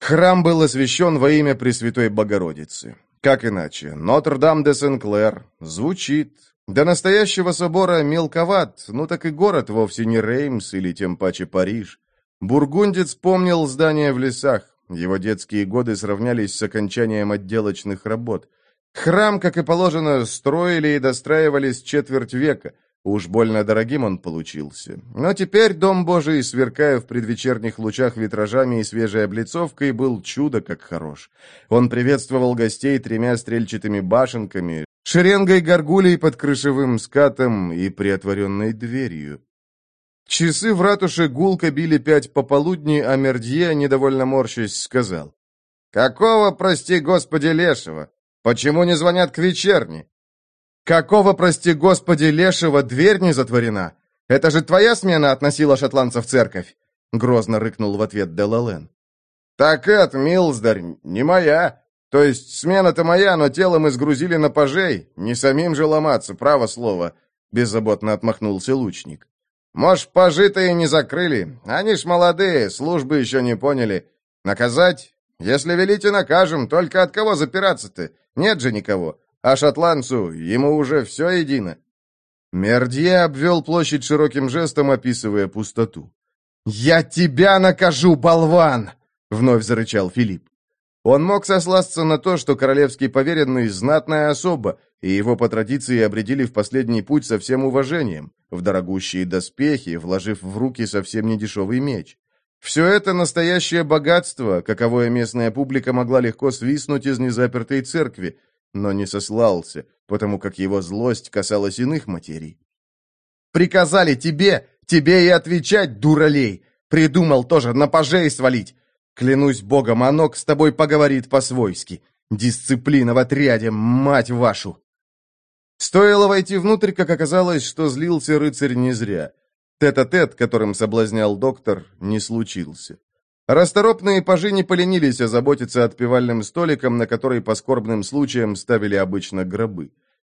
Храм был освящен во имя Пресвятой Богородицы. Как иначе? Нотр-Дам-де-Сен-Клэр. Звучит. До настоящего собора мелковат, ну так и город вовсе не Реймс или тем паче Париж. Бургундец помнил здания в лесах. Его детские годы сравнялись с окончанием отделочных работ. Храм, как и положено, строили и достраивались четверть века – Уж больно дорогим он получился. Но теперь Дом Божий, сверкая в предвечерних лучах витражами и свежей облицовкой, был чудо как хорош. Он приветствовал гостей тремя стрельчатыми башенками, шеренгой горгулей под крышевым скатом и приотворенной дверью. Часы в ратуше гулко били пять пополудни, а Мердье, недовольно морщась, сказал. «Какого, прости господи, лешего? Почему не звонят к вечерне?» «Какого, прости господи, лешего, дверь не затворена? Это же твоя смена относила шотландцев в церковь?» Грозно рыкнул в ответ Делален. «Так это, Милздарь, не моя. То есть смена-то моя, но тело мы сгрузили на пожей. Не самим же ломаться, право слово», — беззаботно отмахнулся лучник. «Может, пожи-то и не закрыли. Они ж молодые, службы еще не поняли. Наказать? Если велите, накажем. Только от кого запираться-то? Нет же никого. А шотландцу ему уже все едино. Мердье обвел площадь широким жестом, описывая пустоту. «Я тебя накажу, болван!» — вновь зарычал Филипп. Он мог сослаться на то, что королевский поверенный — знатная особа, и его по традиции обредили в последний путь со всем уважением, в дорогущие доспехи, вложив в руки совсем недешевый меч. Все это настоящее богатство, каковое местная публика могла легко свистнуть из незапертой церкви, но не сослался, потому как его злость касалась иных материй. «Приказали тебе, тебе и отвечать, дуралей! Придумал тоже на пожей свалить! Клянусь богом, Анок с тобой поговорит по-свойски! Дисциплина в отряде, мать вашу!» Стоило войти внутрь, как оказалось, что злился рыцарь не зря. Тет-а-тет, -тет, которым соблазнял доктор, не случился. Расторопные пажи не поленились озаботиться отпевальным столиком, на который по скорбным случаям ставили обычно гробы.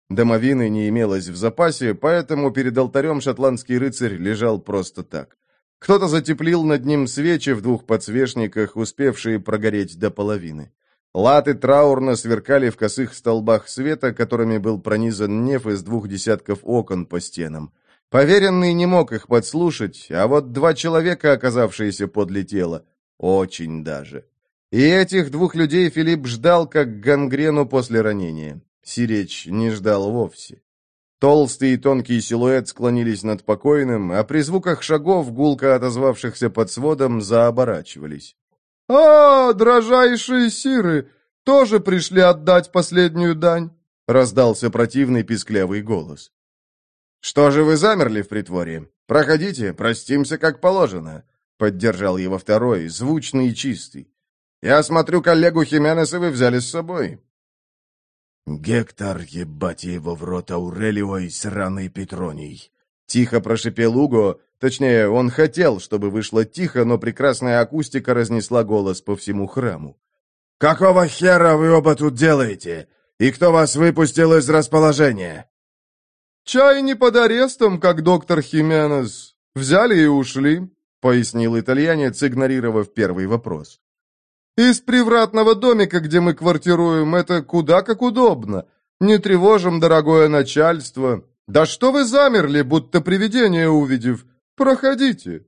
Домовины не имелось в запасе, поэтому перед алтарем шотландский рыцарь лежал просто так. Кто-то затеплил над ним свечи в двух подсвечниках, успевшие прогореть до половины. Латы траурно сверкали в косых столбах света, которыми был пронизан неф из двух десятков окон по стенам. Поверенный не мог их подслушать, а вот два человека, оказавшиеся подле тела, очень даже. И этих двух людей Филипп ждал, как гангрену после ранения. Сиречь не ждал вовсе. Толстый и тонкий силуэт склонились над покойным, а при звуках шагов, гулко отозвавшихся под сводом, заоборачивались. «А, дрожайшие сиры, тоже пришли отдать последнюю дань!» — раздался противный писклявый голос. «Что же вы замерли в притворе? Проходите, простимся как положено. Поддержал его второй, звучный и чистый. «Я смотрю, коллегу Хименеса вы взяли с собой». «Гектор, ебать его в рот Аурелиой, сраный Петроний!» Тихо прошипел Уго, точнее, он хотел, чтобы вышло тихо, но прекрасная акустика разнесла голос по всему храму. «Какого хера вы оба тут делаете? И кто вас выпустил из расположения?» «Чай не под арестом, как доктор Хименес. Взяли и ушли пояснил итальянец, игнорировав первый вопрос. «Из привратного домика, где мы квартируем, это куда как удобно. Не тревожим дорогое начальство. Да что вы замерли, будто привидение увидев? Проходите».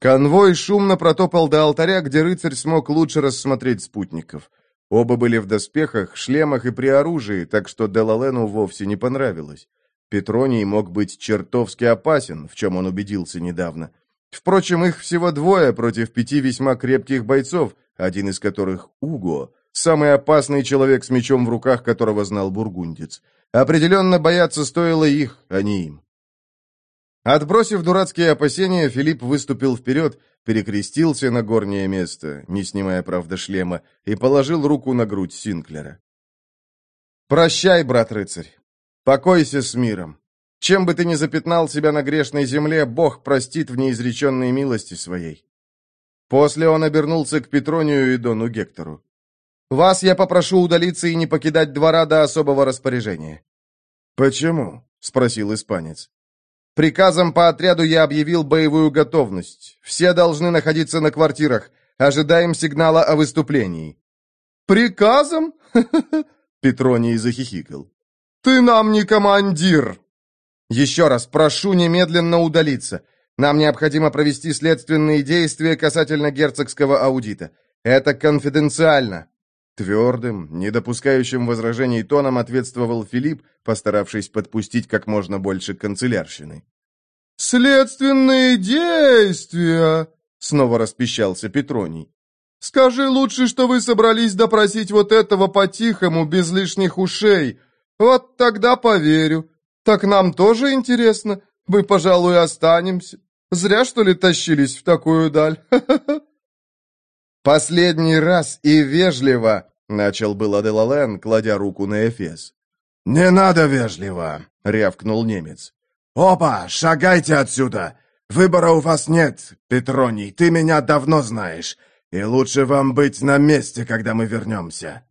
Конвой шумно протопал до алтаря, где рыцарь смог лучше рассмотреть спутников. Оба были в доспехах, шлемах и при оружии, так что Делалену вовсе не понравилось. Петроний мог быть чертовски опасен, в чем он убедился недавно. Впрочем, их всего двое против пяти весьма крепких бойцов, один из которых — Уго, самый опасный человек с мечом в руках, которого знал бургундец. Определенно бояться стоило их, а не им. Отбросив дурацкие опасения, Филипп выступил вперед, перекрестился на горнее место, не снимая, правда, шлема, и положил руку на грудь Синклера. «Прощай, брат-рыцарь. Покойся с миром. Чем бы ты ни запятнал себя на грешной земле, Бог простит в неизреченной милости своей». После он обернулся к Петронию и Дону Гектору. Вас я попрошу удалиться и не покидать двора до особого распоряжения». «Почему?» — спросил испанец. «Приказом по отряду я объявил боевую готовность. Все должны находиться на квартирах. Ожидаем сигнала о выступлении». «Приказом?» Петроний захихикал. «Ты нам не командир!» «Еще раз прошу немедленно удалиться. Нам необходимо провести следственные действия касательно герцогского аудита. Это конфиденциально». Твердым, не допускающим возражений тоном ответствовал Филипп, постаравшись подпустить как можно больше канцелярщины. «Следственные действия!» — снова распищался Петроний. «Скажи лучше, что вы собрались допросить вот этого по-тихому, без лишних ушей. Вот тогда поверю. Так нам тоже интересно. Мы, пожалуй, останемся. Зря, что ли, тащились в такую даль? Последний раз и вежливо, начал было Делален, кладя руку на Эфес. «Не надо вежливо!» — рявкнул немец. «Опа, шагайте отсюда! Выбора у вас нет, Петроний, ты меня давно знаешь, и лучше вам быть на месте, когда мы вернемся».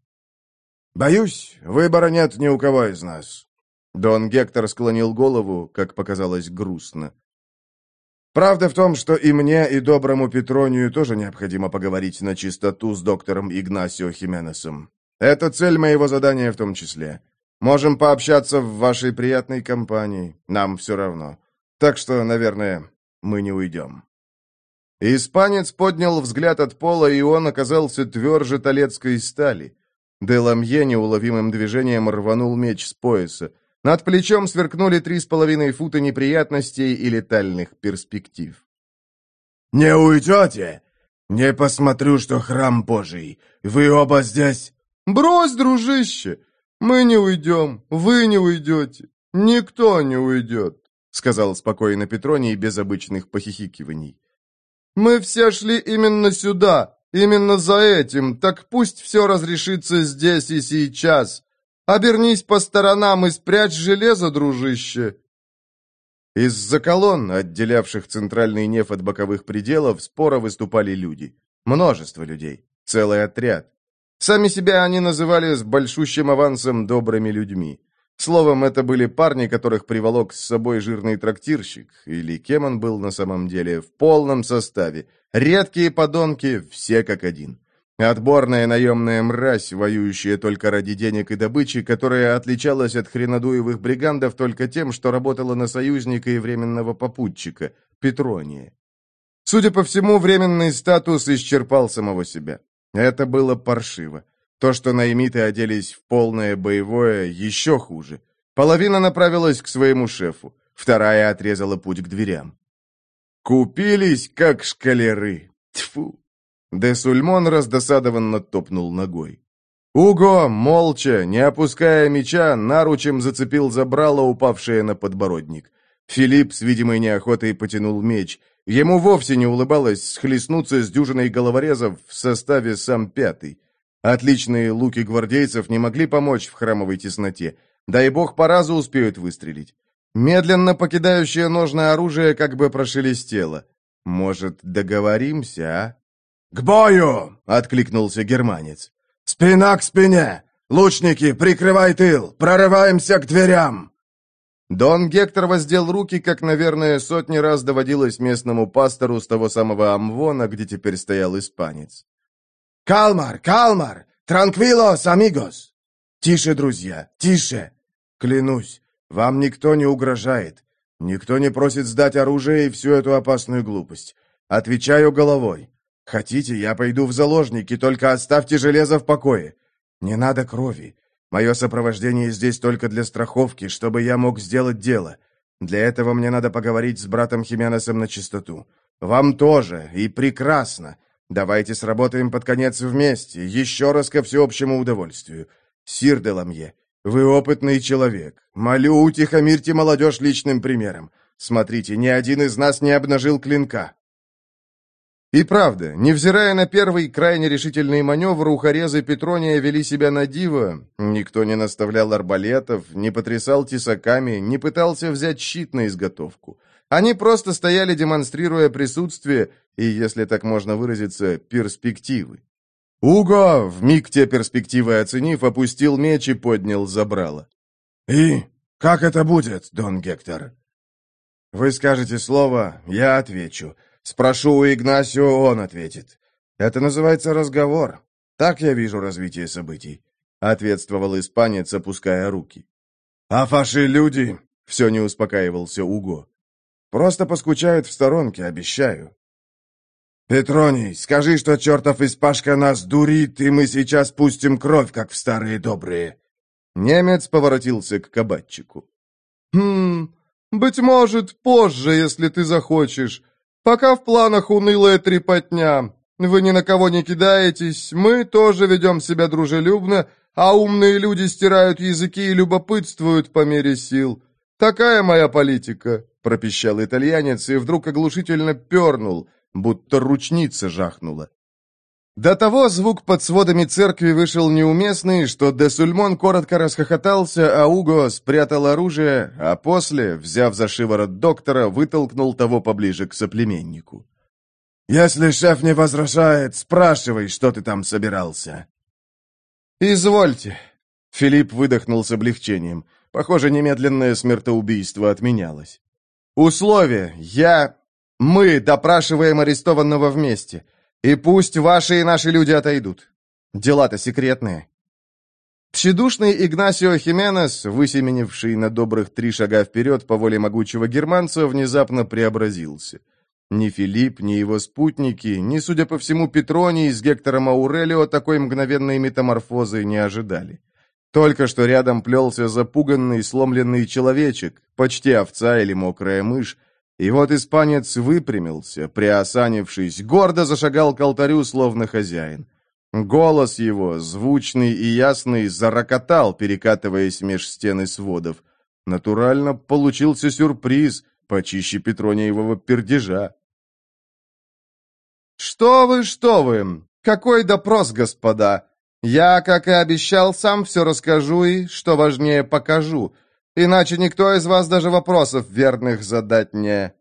«Боюсь, выбора нет ни у кого из нас». Дон Гектор склонил голову, как показалось, грустно. Правда в том, что и мне, и доброму Петронию тоже необходимо поговорить на чистоту с доктором Игнасио Хименесом. Это цель моего задания в том числе. Можем пообщаться в вашей приятной компании, нам все равно. Так что, наверное, мы не уйдем». Испанец поднял взгляд от пола, и он оказался тверже талецкой стали. Деламье неуловимым движением рванул меч с пояса. Над плечом сверкнули три с половиной фута неприятностей и летальных перспектив. «Не уйдете? Не посмотрю, что храм Божий. Вы оба здесь...» «Брось, дружище! Мы не уйдем, вы не уйдете, никто не уйдет», сказал спокойно Петроний без обычных похихикиваний. «Мы все шли именно сюда, именно за этим, так пусть все разрешится здесь и сейчас. Обернись по сторонам и спрячь железо, дружище!» Из-за колонн, отделявших центральный неф от боковых пределов, споро выступали люди. Множество людей. Целый отряд. Сами себя они называли с большущим авансом добрыми людьми. Словом, это были парни, которых приволок с собой жирный трактирщик, или кем он был на самом деле, в полном составе. Редкие подонки, все как один. Отборная наемная мразь, воюющая только ради денег и добычи, которая отличалась от хренодуевых бригандов только тем, что работала на союзника и временного попутчика, Петрония. Судя по всему, временный статус исчерпал самого себя. Это было паршиво. То, что наймиты оделись в полное боевое, еще хуже. Половина направилась к своему шефу, вторая отрезала путь к дверям. Купились, как шкалеры. Тьфу! Де Сульмон раздосадованно топнул ногой. Уго, молча, не опуская меча, наручем зацепил забрало, упавшее на подбородник. Филипп с видимой неохотой потянул меч. Ему вовсе не улыбалось схлестнуться с дюжиной головорезов в составе сам пятый. Отличные луки гвардейцев не могли помочь в храмовой тесноте. Дай бог по разу успеют выстрелить. Медленно покидающее ножное оружие как бы прошелестело. Может, договоримся, а? «К бою!» — откликнулся германец. «Спина к спине! Лучники, прикрывай тыл! Прорываемся к дверям!» Дон Гектор воздел руки, как, наверное, сотни раз доводилось местному пастору с того самого Амвона, где теперь стоял испанец. «Калмар! Калмар! Транквилос, амигос!» «Тише, друзья, тише! Клянусь, вам никто не угрожает. Никто не просит сдать оружие и всю эту опасную глупость. Отвечаю головой. Хотите, я пойду в заложники, только оставьте железо в покое. Не надо крови. Мое сопровождение здесь только для страховки, чтобы я мог сделать дело. Для этого мне надо поговорить с братом Хименесом на чистоту. Вам тоже, и прекрасно. Давайте сработаем под конец вместе, еще раз ко всеобщему удовольствию. Сир де Ламье, вы опытный человек. Молю, утихомирьте молодежь личным примером. Смотрите, ни один из нас не обнажил клинка. И правда, невзирая на первый крайне решительный маневр, ухарезы Петрония вели себя на диво. Никто не наставлял арбалетов, не потрясал тесаками, не пытался взять щит на изготовку. Они просто стояли, демонстрируя присутствие и, если так можно выразиться, перспективы. Уго, вмиг те перспективы оценив, опустил меч и поднял забрало. «И как это будет, Дон Гектор?» «Вы скажете слово, я отвечу. Спрошу у Игнасио, он ответит. Это называется разговор. Так я вижу развитие событий», — ответствовал испанец, опуская руки. «А ваши люди?» — все не успокаивался Уго. «Просто поскучают в сторонке, обещаю». «Петроний, скажи, что чертов испашка нас дурит, и мы сейчас пустим кровь, как в старые добрые». Немец поворотился к кабатчику. «Хм, быть может, позже, если ты захочешь. Пока в планах унылая трепотня. Вы ни на кого не кидаетесь, мы тоже ведем себя дружелюбно, а умные люди стирают языки и любопытствуют по мере сил. Такая моя политика», — пропищал итальянец и вдруг оглушительно пернул — будто ручница жахнула. До того звук под сводами церкви вышел неуместный, что де Сульмон коротко расхохотался, а Уго спрятал оружие, а после, взяв за шиворот доктора, вытолкнул того поближе к соплеменнику. «Если шеф не возражает, спрашивай, что ты там собирался». «Извольте». Филипп выдохнул с облегчением. Похоже, немедленное смертоубийство отменялось. «Условие. Я мы допрашиваем арестованного вместе. И пусть ваши и наши люди отойдут. Дела-то секретные. Тщедушный Игнасио Хименес, высеменивший на добрых три шага вперед по воле могучего германца, внезапно преобразился. Ни Филипп, ни его спутники, ни, судя по всему, Петроний с Гектором Аурелио такой мгновенной метаморфозы не ожидали. Только что рядом плелся запуганный, сломленный человечек, почти овца или мокрая мышь, и вот испанец выпрямился, приосанившись, гордо зашагал к алтарю, словно хозяин. Голос его, звучный и ясный, зарокотал, перекатываясь меж стены сводов. Натурально получился сюрприз, почище Петрониевого пердежа. «Что вы, что вы! Какой допрос, господа! Я, как и обещал, сам все расскажу и, что важнее, покажу. Иначе никто из вас даже вопросов верных задать не...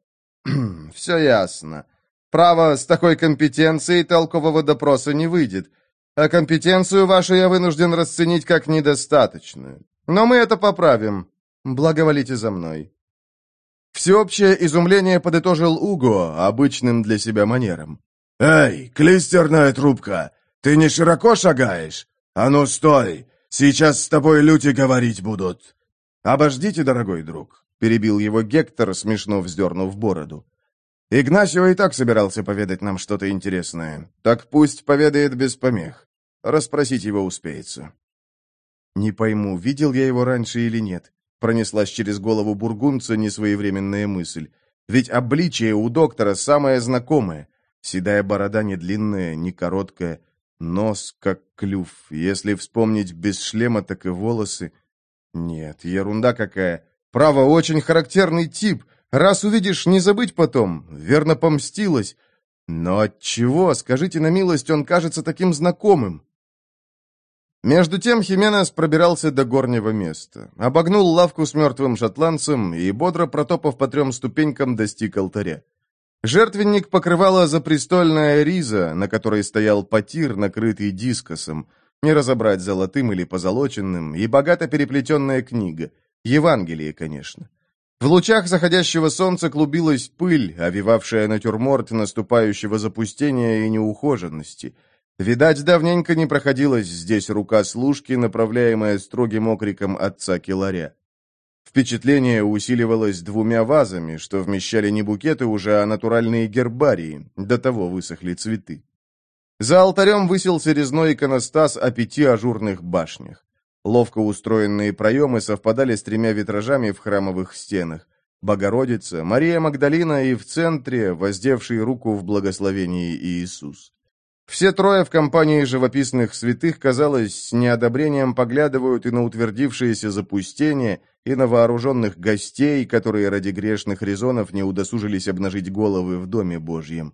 Все ясно. Право, с такой компетенцией толкового допроса не выйдет. А компетенцию вашу я вынужден расценить как недостаточную. Но мы это поправим. Благоволите за мной. Всеобщее изумление подытожил Уго обычным для себя манером. «Эй, клистерная трубка, ты не широко шагаешь? А ну стой, сейчас с тобой люди говорить будут». «Обождите, дорогой друг», — перебил его Гектор, смешно вздернув бороду. «Игнасио и так собирался поведать нам что-то интересное. Так пусть поведает без помех. Расспросить его успеется». «Не пойму, видел я его раньше или нет», — пронеслась через голову бургунца несвоевременная мысль. «Ведь обличие у доктора самое знакомое. Седая борода не длинная, не короткая, нос как клюв. Если вспомнить без шлема, так и волосы. Нет, ерунда какая. Право, очень характерный тип. Раз увидишь, не забыть потом. Верно помстилась. Но от чего, скажите на милость, он кажется таким знакомым? Между тем Хименес пробирался до горнего места, обогнул лавку с мертвым шотландцем и, бодро протопав по трем ступенькам, достиг алтаря. Жертвенник покрывала запрестольная риза, на которой стоял потир, накрытый дискосом — не разобрать золотым или позолоченным, и богато переплетенная книга. Евангелие, конечно. В лучах заходящего солнца клубилась пыль, овивавшая натюрморт наступающего запустения и неухоженности. Видать, давненько не проходилась здесь рука служки, направляемая строгим окриком отца Киларя. Впечатление усиливалось двумя вазами, что вмещали не букеты уже, а натуральные гербарии, до того высохли цветы. За алтарем высился резной иконостас о пяти ажурных башнях. Ловко устроенные проемы совпадали с тремя витражами в храмовых стенах. Богородица, Мария Магдалина и в центре, воздевший руку в благословении Иисус. Все трое в компании живописных святых, казалось, с неодобрением поглядывают и на утвердившееся запустение, и на вооруженных гостей, которые ради грешных резонов не удосужились обнажить головы в Доме Божьем.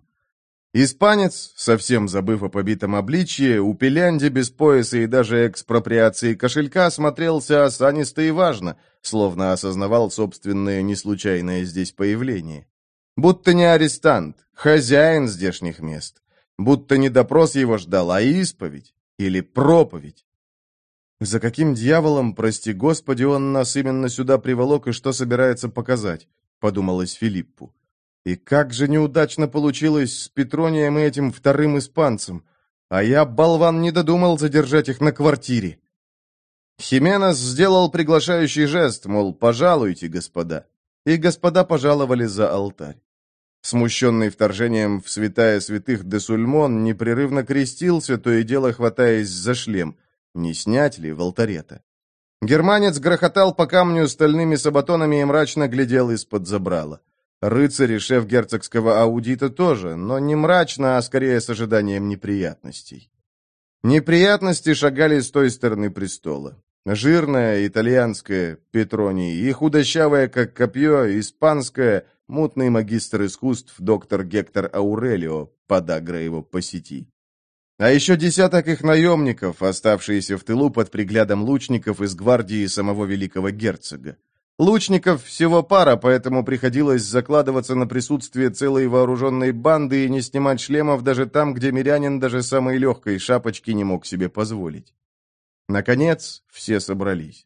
Испанец, совсем забыв о побитом обличье, у Пелянди без пояса и даже экспроприации кошелька смотрелся осанисто и важно, словно осознавал собственное неслучайное здесь появление. Будто не арестант, хозяин здешних мест. Будто не допрос его ждал, а исповедь или проповедь. За каким дьяволом, прости господи, он нас именно сюда приволок и что собирается показать, подумалось Филиппу. И как же неудачно получилось с Петронием и этим вторым испанцем. А я, болван, не додумал задержать их на квартире. Хименес сделал приглашающий жест, мол, пожалуйте, господа. И господа пожаловали за алтарь. Смущенный вторжением в святая святых де Сульмон непрерывно крестился, то и дело хватаясь за шлем. Не снять ли в алтарета? Германец грохотал по камню стальными сабатонами и мрачно глядел из-под забрала. Рыцарь шеф герцогского аудита тоже, но не мрачно, а скорее с ожиданием неприятностей. Неприятности шагали с той стороны престола. Жирная, итальянская, Петроний, и худощавая, как копье, испанская, мутный магистр искусств доктор Гектор Аурелио, подагра его по сети. А еще десяток их наемников, оставшиеся в тылу под приглядом лучников из гвардии самого великого герцога. Лучников всего пара, поэтому приходилось закладываться на присутствие целой вооруженной банды и не снимать шлемов даже там, где мирянин даже самой легкой шапочки не мог себе позволить. Наконец, все собрались.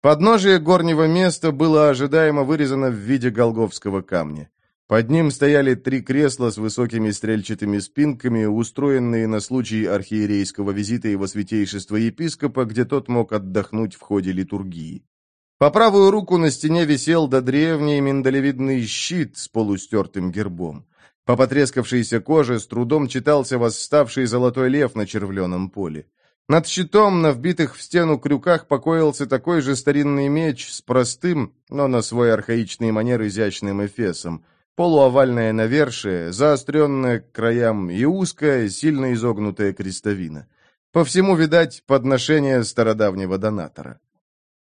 Подножие горнего места было ожидаемо вырезано в виде голговского камня. Под ним стояли три кресла с высокими стрельчатыми спинками, устроенные на случай архиерейского визита его святейшества епископа, где тот мог отдохнуть в ходе литургии. По правую руку на стене висел до древний миндалевидный щит с полустертым гербом. По потрескавшейся коже с трудом читался восставший золотой лев на червленом поле. Над щитом на вбитых в стену крюках покоился такой же старинный меч с простым, но на свой архаичный манер изящным эфесом, полуовальное навершие, заостренное к краям и узкая, сильно изогнутая крестовина. По всему, видать, подношение стародавнего донатора.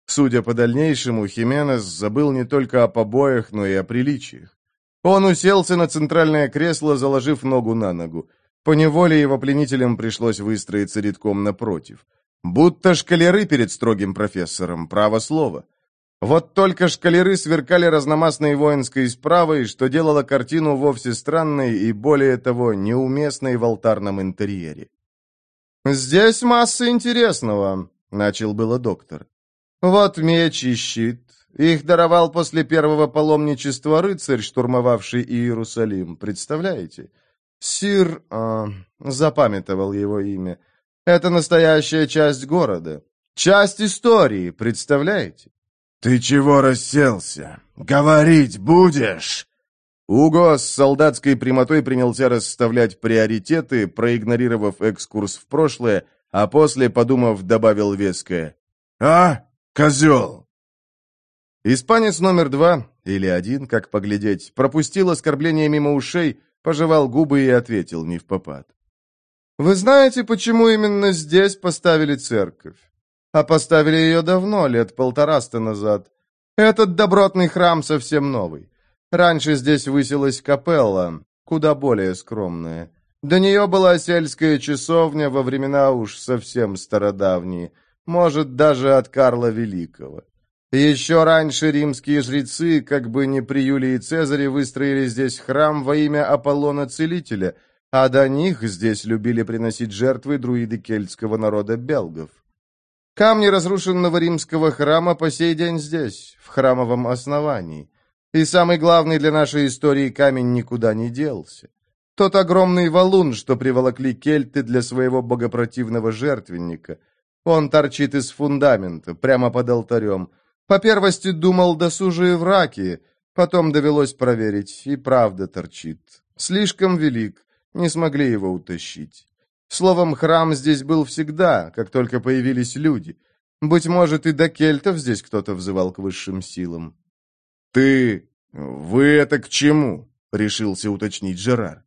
Судя по дальнейшему, Хименес забыл не только о побоях, но и о приличиях. Он уселся на центральное кресло, заложив ногу на ногу. По неволе его пленителям пришлось выстроиться рядком напротив. Будто шкалеры перед строгим профессором, право слово. Вот только шкалеры сверкали разномастной воинской справой, что делало картину вовсе странной и, более того, неуместной в алтарном интерьере. «Здесь масса интересного», — начал было доктор. Вот меч и щит. Их даровал после первого паломничества рыцарь, штурмовавший Иерусалим. Представляете? Сир... А, запамятовал его имя. Это настоящая часть города. Часть истории, представляете? «Ты чего расселся? Говорить будешь?» Уго с солдатской прямотой принялся расставлять приоритеты, проигнорировав экскурс в прошлое, а после, подумав, добавил веское. «А? Козел!» Испанец номер два, или один, как поглядеть, пропустил оскорбление мимо ушей, пожевал губы и ответил не в попад. «Вы знаете, почему именно здесь поставили церковь? А поставили ее давно, лет полтораста назад. Этот добротный храм совсем новый. Раньше здесь высилась капелла, куда более скромная. До нее была сельская часовня во времена уж совсем стародавние – может, даже от Карла Великого. Еще раньше римские жрецы, как бы не при Юлии Цезаре, выстроили здесь храм во имя Аполлона Целителя, а до них здесь любили приносить жертвы друиды кельтского народа белгов. Камни разрушенного римского храма по сей день здесь, в храмовом основании. И самый главный для нашей истории камень никуда не делся. Тот огромный валун, что приволокли кельты для своего богопротивного жертвенника – он торчит из фундамента, прямо под алтарем. По первости думал досужие враки, потом довелось проверить, и правда торчит. Слишком велик, не смогли его утащить. Словом, храм здесь был всегда, как только появились люди. Быть может, и до кельтов здесь кто-то взывал к высшим силам. «Ты... вы это к чему?» — решился уточнить Жерар.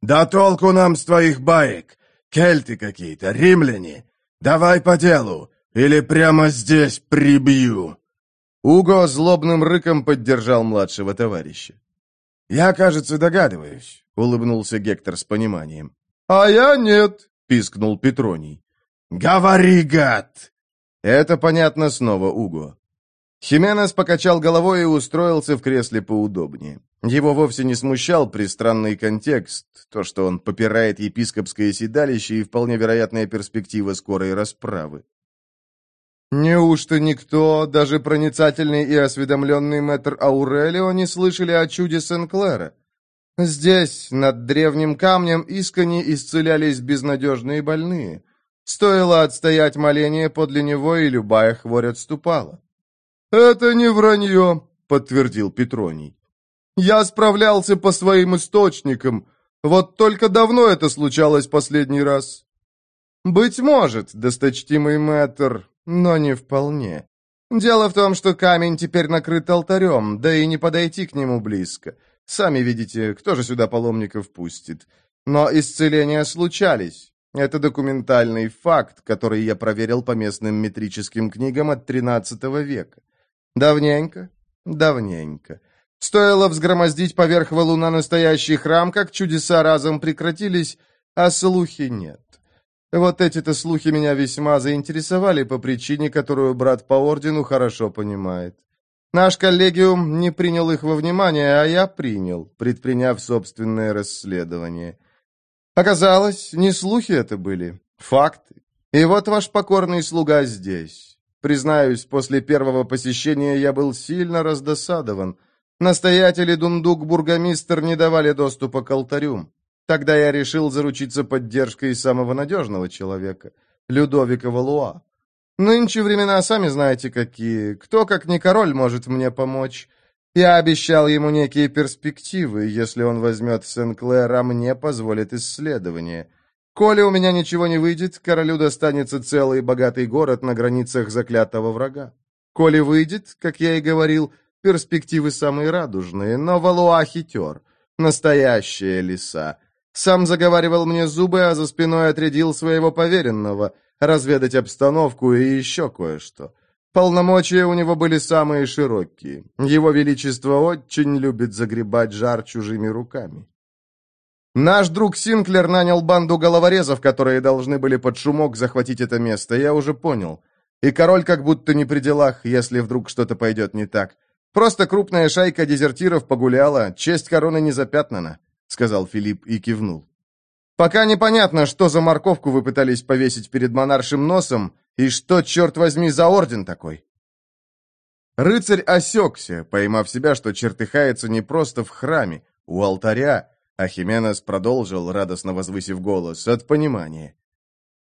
«Да толку нам с твоих баек! Кельты какие-то, римляне! «Давай по делу, или прямо здесь прибью!» Уго злобным рыком поддержал младшего товарища. «Я, кажется, догадываюсь», — улыбнулся Гектор с пониманием. «А я нет», — пискнул Петроний. «Говори, гад!» Это понятно снова Уго. Хименес покачал головой и устроился в кресле поудобнее. Его вовсе не смущал пристранный контекст, то, что он попирает епископское седалище и вполне вероятная перспектива скорой расправы. Неужто никто, даже проницательный и осведомленный мэтр Аурелио, не слышали о чуде Сен-Клера? Здесь, над древним камнем, искренне исцелялись безнадежные больные. Стоило отстоять моление подле него, и любая хворь отступала. «Это не вранье», — подтвердил Петроний. «Я справлялся по своим источникам. Вот только давно это случалось последний раз». «Быть может, досточтимый мэтр, но не вполне. Дело в том, что камень теперь накрыт алтарем, да и не подойти к нему близко. Сами видите, кто же сюда паломников пустит. Но исцеления случались. Это документальный факт, который я проверил по местным метрическим книгам от XIII века. Давненько, давненько. Стоило взгромоздить поверх валуна настоящий храм, как чудеса разом прекратились, а слухи нет. Вот эти-то слухи меня весьма заинтересовали по причине, которую брат по ордену хорошо понимает. Наш коллегиум не принял их во внимание, а я принял, предприняв собственное расследование. Оказалось, не слухи это были, факты. И вот ваш покорный слуга здесь. Признаюсь, после первого посещения я был сильно раздосадован. Настоятели Дундук-бургомистр не давали доступа к алтарю. Тогда я решил заручиться поддержкой самого надежного человека, Людовика Валуа. Нынче времена сами знаете какие. Кто, как не король, может мне помочь? Я обещал ему некие перспективы, если он возьмет Сен-Клэр, а мне позволит исследование. Коли у меня ничего не выйдет, королю достанется целый богатый город на границах заклятого врага. Коли выйдет, как я и говорил, перспективы самые радужные, но Валуа хитер. Настоящая лиса. Сам заговаривал мне зубы, а за спиной отрядил своего поверенного, разведать обстановку и еще кое-что. Полномочия у него были самые широкие. Его Величество очень любит загребать жар чужими руками. Наш друг Синклер нанял банду головорезов, которые должны были под шумок захватить это место, я уже понял. И король как будто не при делах, если вдруг что-то пойдет не так. Просто крупная шайка дезертиров погуляла, честь короны не запятнана, сказал Филипп и кивнул. Пока непонятно, что за морковку вы пытались повесить перед монаршим носом, и что, черт возьми, за орден такой?» Рыцарь осекся, поймав себя, что чертыхается не просто в храме, у алтаря, а Хименес продолжил, радостно возвысив голос, от понимания.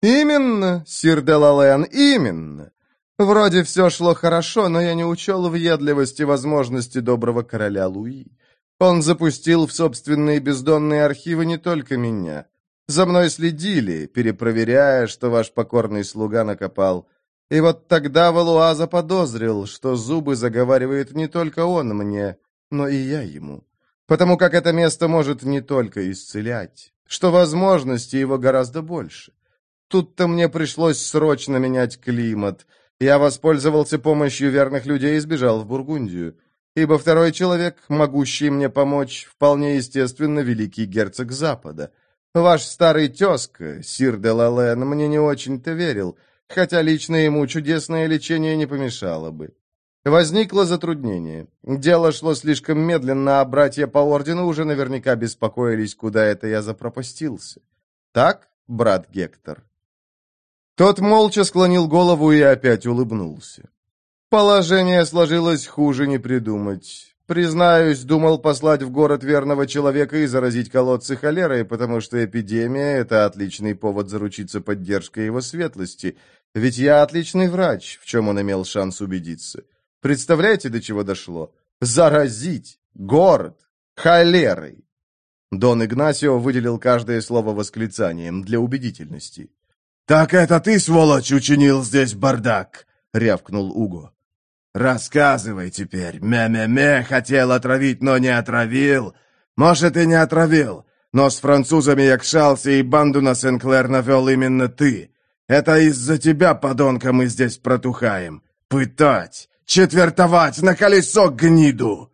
«Именно, сир де Лален, именно. Вроде все шло хорошо, но я не учел въедливости возможности доброго короля Луи. Он запустил в собственные бездонные архивы не только меня. За мной следили, перепроверяя, что ваш покорный слуга накопал. И вот тогда Валуа заподозрил, что зубы заговаривает не только он мне, но и я ему. Потому как это место может не только исцелять, что возможности его гораздо больше. Тут-то мне пришлось срочно менять климат. Я воспользовался помощью верных людей и сбежал в Бургундию. Ибо второй человек, могущий мне помочь, вполне естественно великий герцог Запада — Ваш старый тезка, сир де Лален, мне не очень-то верил, хотя лично ему чудесное лечение не помешало бы. Возникло затруднение. Дело шло слишком медленно, а братья по ордену уже наверняка беспокоились, куда это я запропастился. Так, брат Гектор?» Тот молча склонил голову и опять улыбнулся. Положение сложилось хуже не придумать. Признаюсь, думал послать в город верного человека и заразить колодцы холерой, потому что эпидемия — это отличный повод заручиться поддержкой его светлости. Ведь я отличный врач, в чем он имел шанс убедиться. Представляете, до чего дошло? Заразить город холерой. Дон Игнасио выделил каждое слово восклицанием для убедительности. «Так это ты, сволочь, учинил здесь бардак!» — рявкнул Уго. «Рассказывай теперь. Мя-мя-мя хотел отравить, но не отравил. Может, и не отравил, но с французами якшался и банду на Сен-Клэр навел именно ты. Это из-за тебя, подонка, мы здесь протухаем. Пытать, четвертовать, на колесо гниду!»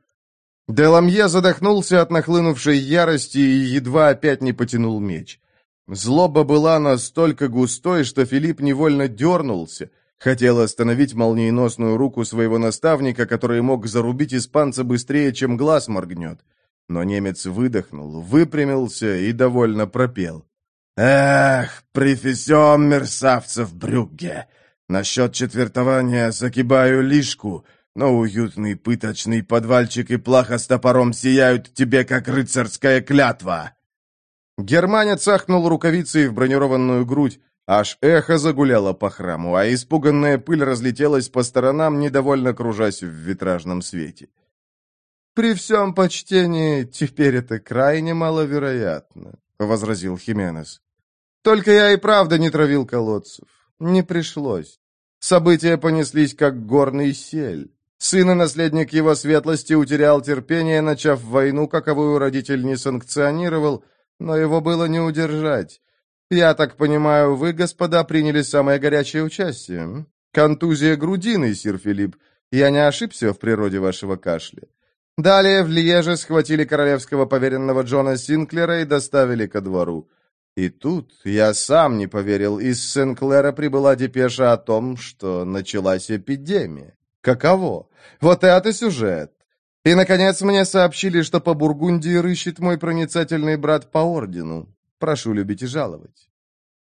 Деламье задохнулся от нахлынувшей ярости и едва опять не потянул меч. Злоба была настолько густой, что Филипп невольно дернулся — Хотел остановить молниеносную руку своего наставника, который мог зарубить испанца быстрее, чем глаз моргнет. Но немец выдохнул, выпрямился и довольно пропел. «Эх, прифисем мерсавцев Брюгге! Насчет четвертования закибаю лишку, но уютный пыточный подвальчик и плаха с топором сияют тебе, как рыцарская клятва!» Германец ахнул рукавицей в бронированную грудь, аж эхо загуляло по храму, а испуганная пыль разлетелась по сторонам, недовольно кружась в витражном свете. «При всем почтении, теперь это крайне маловероятно», — возразил Хименес. «Только я и правда не травил колодцев. Не пришлось. События понеслись, как горный сель. Сын и наследник его светлости утерял терпение, начав войну, каковую родитель не санкционировал, но его было не удержать. Я так понимаю, вы, господа, приняли самое горячее участие. Контузия грудины, сир Филипп. Я не ошибся в природе вашего кашля. Далее в Льеже схватили королевского поверенного Джона Синклера и доставили ко двору. И тут я сам не поверил, из Сенклера прибыла депеша о том, что началась эпидемия. Каково? Вот это сюжет! И, наконец, мне сообщили, что по Бургундии рыщет мой проницательный брат по ордену. Прошу любить и жаловать.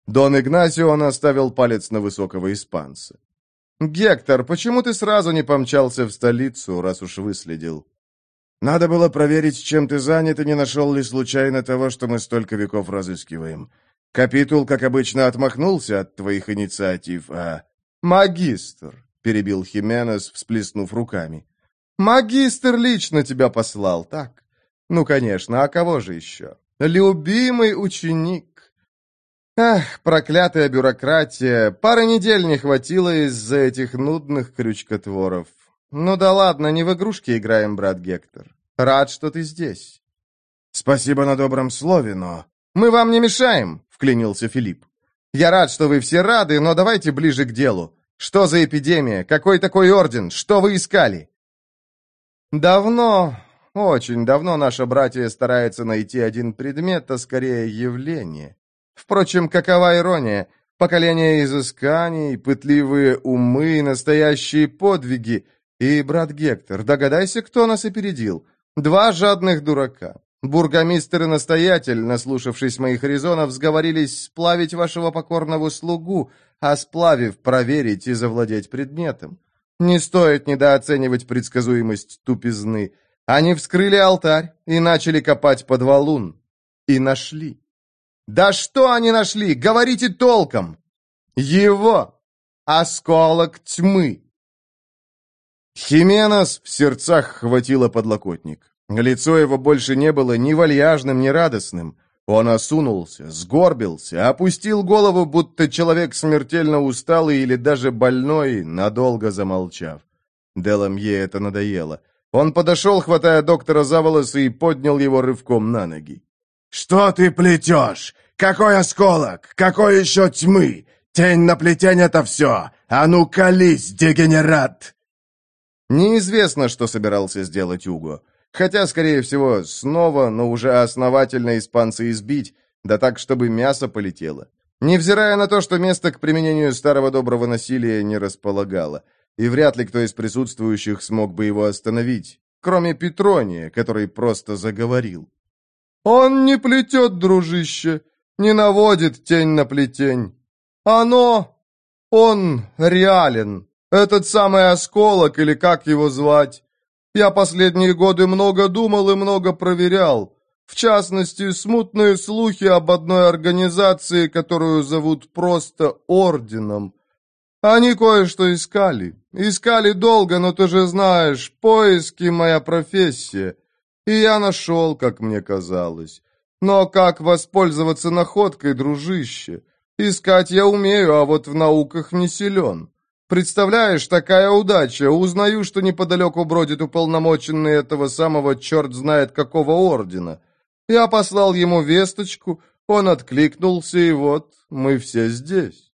Дон Игнасио наставил палец на высокого испанца. «Гектор, почему ты сразу не помчался в столицу, раз уж выследил?» Надо было проверить, чем ты занят, и не нашел ли случайно того, что мы столько веков разыскиваем. Капитул, как обычно, отмахнулся от твоих инициатив, а... «Магистр», — перебил Хименес, всплеснув руками. «Магистр лично тебя послал, так? Ну, конечно, а кого же еще? Любимый ученик». Ах, проклятая бюрократия, пары недель не хватило из-за этих нудных крючкотворов. «Ну да ладно, не в игрушки играем, брат Гектор. Рад, что ты здесь». «Спасибо на добром слове, но...» «Мы вам не мешаем», — вклинился Филипп. «Я рад, что вы все рады, но давайте ближе к делу. Что за эпидемия? Какой такой орден? Что вы искали?» «Давно, очень давно наше братья старается найти один предмет, а скорее явление. Впрочем, какова ирония? Поколение изысканий, пытливые умы, настоящие подвиги — и, брат Гектор, догадайся, кто нас опередил. Два жадных дурака. Бургомистр и настоятель, наслушавшись моих резонов, сговорились сплавить вашего покорного слугу, а сплавив, проверить и завладеть предметом. Не стоит недооценивать предсказуемость тупизны. Они вскрыли алтарь и начали копать под валун. И нашли. Да что они нашли? Говорите толком! Его! Осколок тьмы! Хименос в сердцах хватило подлокотник. Лицо его больше не было ни вальяжным, ни радостным. Он осунулся, сгорбился, опустил голову, будто человек смертельно усталый или даже больной, надолго замолчав. Деламье это надоело. Он подошел, хватая доктора за волосы, и поднял его рывком на ноги. «Что ты плетешь? Какой осколок? Какой еще тьмы? Тень на плетень — это все! А ну колись, дегенерат!» Неизвестно, что собирался сделать Уго. Хотя, скорее всего, снова, но уже основательно испанца избить, да так, чтобы мясо полетело. Невзирая на то, что место к применению старого доброго насилия не располагало, и вряд ли кто из присутствующих смог бы его остановить, кроме Петрония, который просто заговорил. «Он не плетет, дружище, не наводит тень на плетень. Оно... он реален». Этот самый осколок, или как его звать? Я последние годы много думал и много проверял. В частности, смутные слухи об одной организации, которую зовут просто Орденом. Они кое-что искали. Искали долго, но ты же знаешь, поиски — моя профессия. И я нашел, как мне казалось. Но как воспользоваться находкой, дружище? Искать я умею, а вот в науках не силен. Представляешь, такая удача. Узнаю, что неподалеку бродит уполномоченный этого самого черт знает какого ордена. Я послал ему весточку, он откликнулся, и вот мы все здесь.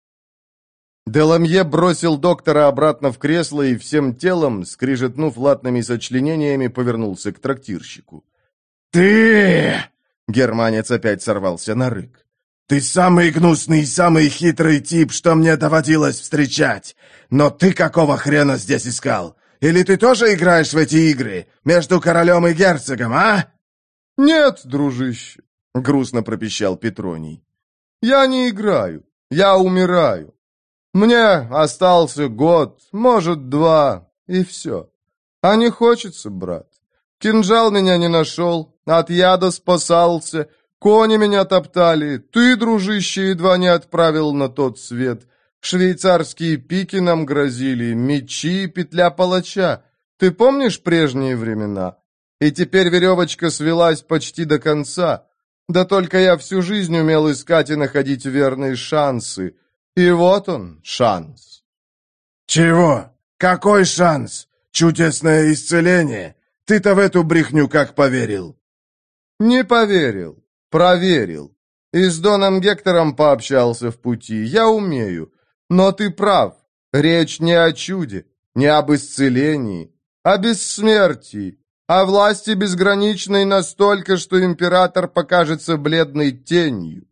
Деламье бросил доктора обратно в кресло и всем телом, скрижетнув латными сочленениями, повернулся к трактирщику. «Ты!» Германец опять сорвался на рык. Ты самый гнусный и самый хитрый тип, что мне доводилось встречать. Но ты какого хрена здесь искал? Или ты тоже играешь в эти игры между королем и герцогом, а?» «Нет, дружище», — грустно пропищал Петроний. «Я не играю, я умираю. Мне остался год, может, два, и все. А не хочется, брат. Кинжал меня не нашел, от яда спасался, кони меня топтали, ты, дружище, едва не отправил на тот свет». Швейцарские пики нам грозили, мечи, петля палача. Ты помнишь прежние времена? И теперь веревочка свелась почти до конца. Да только я всю жизнь умел искать и находить верные шансы. И вот он, шанс. Чего? Какой шанс? Чудесное исцеление? Ты-то в эту брехню как поверил? Не поверил. Проверил. И с Доном Гектором пообщался в пути. Я умею. Но ты прав. Речь не о чуде, не об исцелении, а бессмертии, о власти безграничной настолько, что император покажется бледной тенью.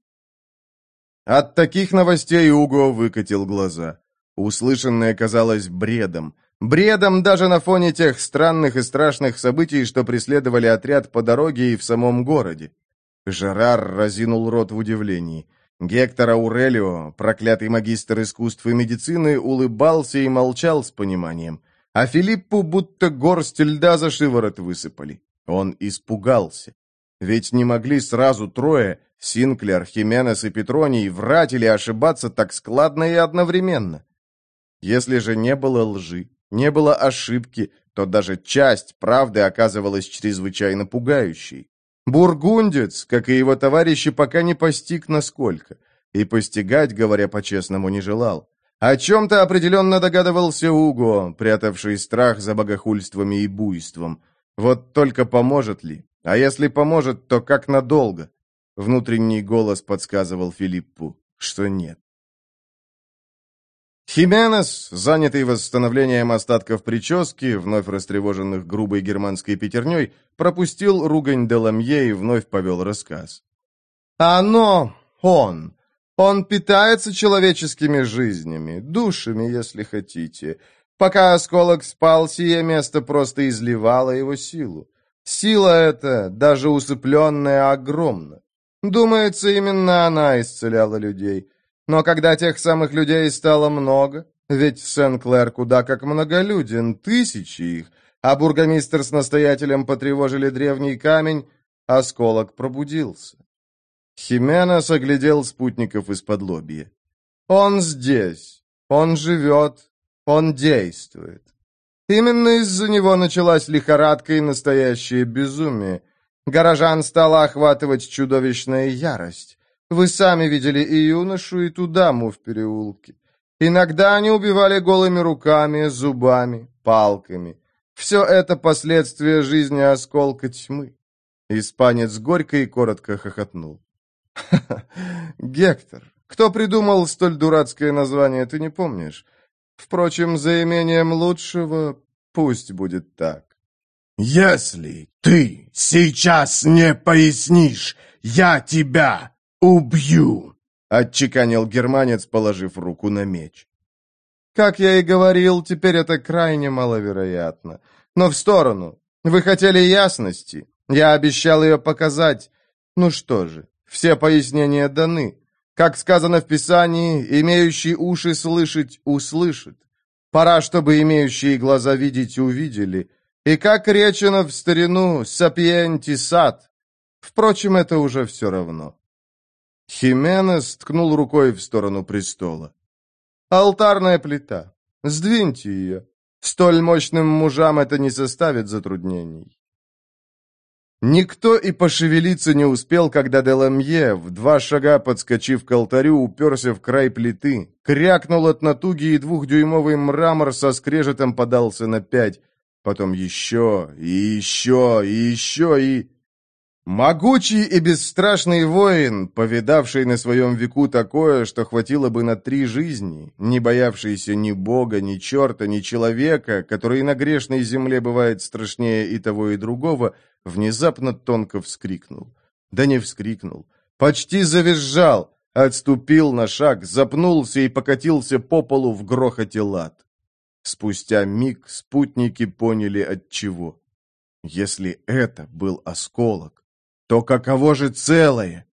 От таких новостей Уго выкатил глаза. Услышанное казалось бредом. Бредом даже на фоне тех странных и страшных событий, что преследовали отряд по дороге и в самом городе. Жерар разинул рот в удивлении. Гектор Аурелио, проклятый магистр искусств и медицины, улыбался и молчал с пониманием. А Филиппу будто горсть льда за шиворот высыпали. Он испугался. Ведь не могли сразу трое, Синклер, Хименес и Петроний, врать или ошибаться так складно и одновременно. Если же не было лжи, не было ошибки, то даже часть правды оказывалась чрезвычайно пугающей. Бургундец, как и его товарищи, пока не постиг насколько. И постигать, говоря по-честному, не желал. О чем-то определенно догадывался Уго, прятавший страх за богохульствами и буйством. Вот только поможет ли? А если поможет, то как надолго? Внутренний голос подсказывал Филиппу, что нет. Хименес, занятый восстановлением остатков прически, вновь растревоженных грубой германской пятерней, пропустил ругань Деламье и вновь повел рассказ. «Оно, он, он питается человеческими жизнями, душами, если хотите. Пока осколок спал, сие место просто изливало его силу. Сила эта, даже усыпленная, огромна. Думается, именно она исцеляла людей. Но когда тех самых людей стало много, ведь Сен-Клэр куда как многолюден, тысячи их, а бургомистр с настоятелем потревожили древний камень, осколок пробудился. Хименес оглядел спутников из-под лобья. «Он здесь, он живет, он действует. Именно из-за него началась лихорадка и настоящее безумие. Горожан стала охватывать чудовищная ярость. Вы сами видели и юношу, и ту даму в переулке. Иногда они убивали голыми руками, зубами, палками. Все это последствия жизни осколка тьмы. Испанец горько и коротко хохотнул. «Ха -ха, Гектор, кто придумал столь дурацкое название, ты не помнишь? Впрочем, за имением лучшего пусть будет так. «Если ты сейчас не пояснишь, я тебя «Убью!» — отчеканил германец, положив руку на меч. «Как я и говорил, теперь это крайне маловероятно. Но в сторону. Вы хотели ясности. Я обещал ее показать. Ну что же, все пояснения даны. Как сказано в Писании, имеющий уши слышать услышит. Пора, чтобы имеющие глаза видеть увидели. И как речено в старину «сапиенти сад». Впрочем, это уже все равно. Хименес ткнул рукой в сторону престола. «Алтарная плита. Сдвиньте ее. Столь мощным мужам это не составит затруднений». Никто и пошевелиться не успел, когда Деламье, в два шага подскочив к алтарю, уперся в край плиты, крякнул от натуги, и двухдюймовый мрамор со скрежетом подался на пять, потом еще, и еще, и еще, и... Могучий и бесстрашный воин, повидавший на своем веку такое, что хватило бы на три жизни, не боявшийся ни бога, ни черта, ни человека, который на грешной земле бывает страшнее и того, и другого, внезапно тонко вскрикнул. Да не вскрикнул. Почти завизжал. отступил на шаг, запнулся и покатился по полу в грохоте лад. Спустя миг спутники поняли от чего. Если это был осколок, то каково же целое?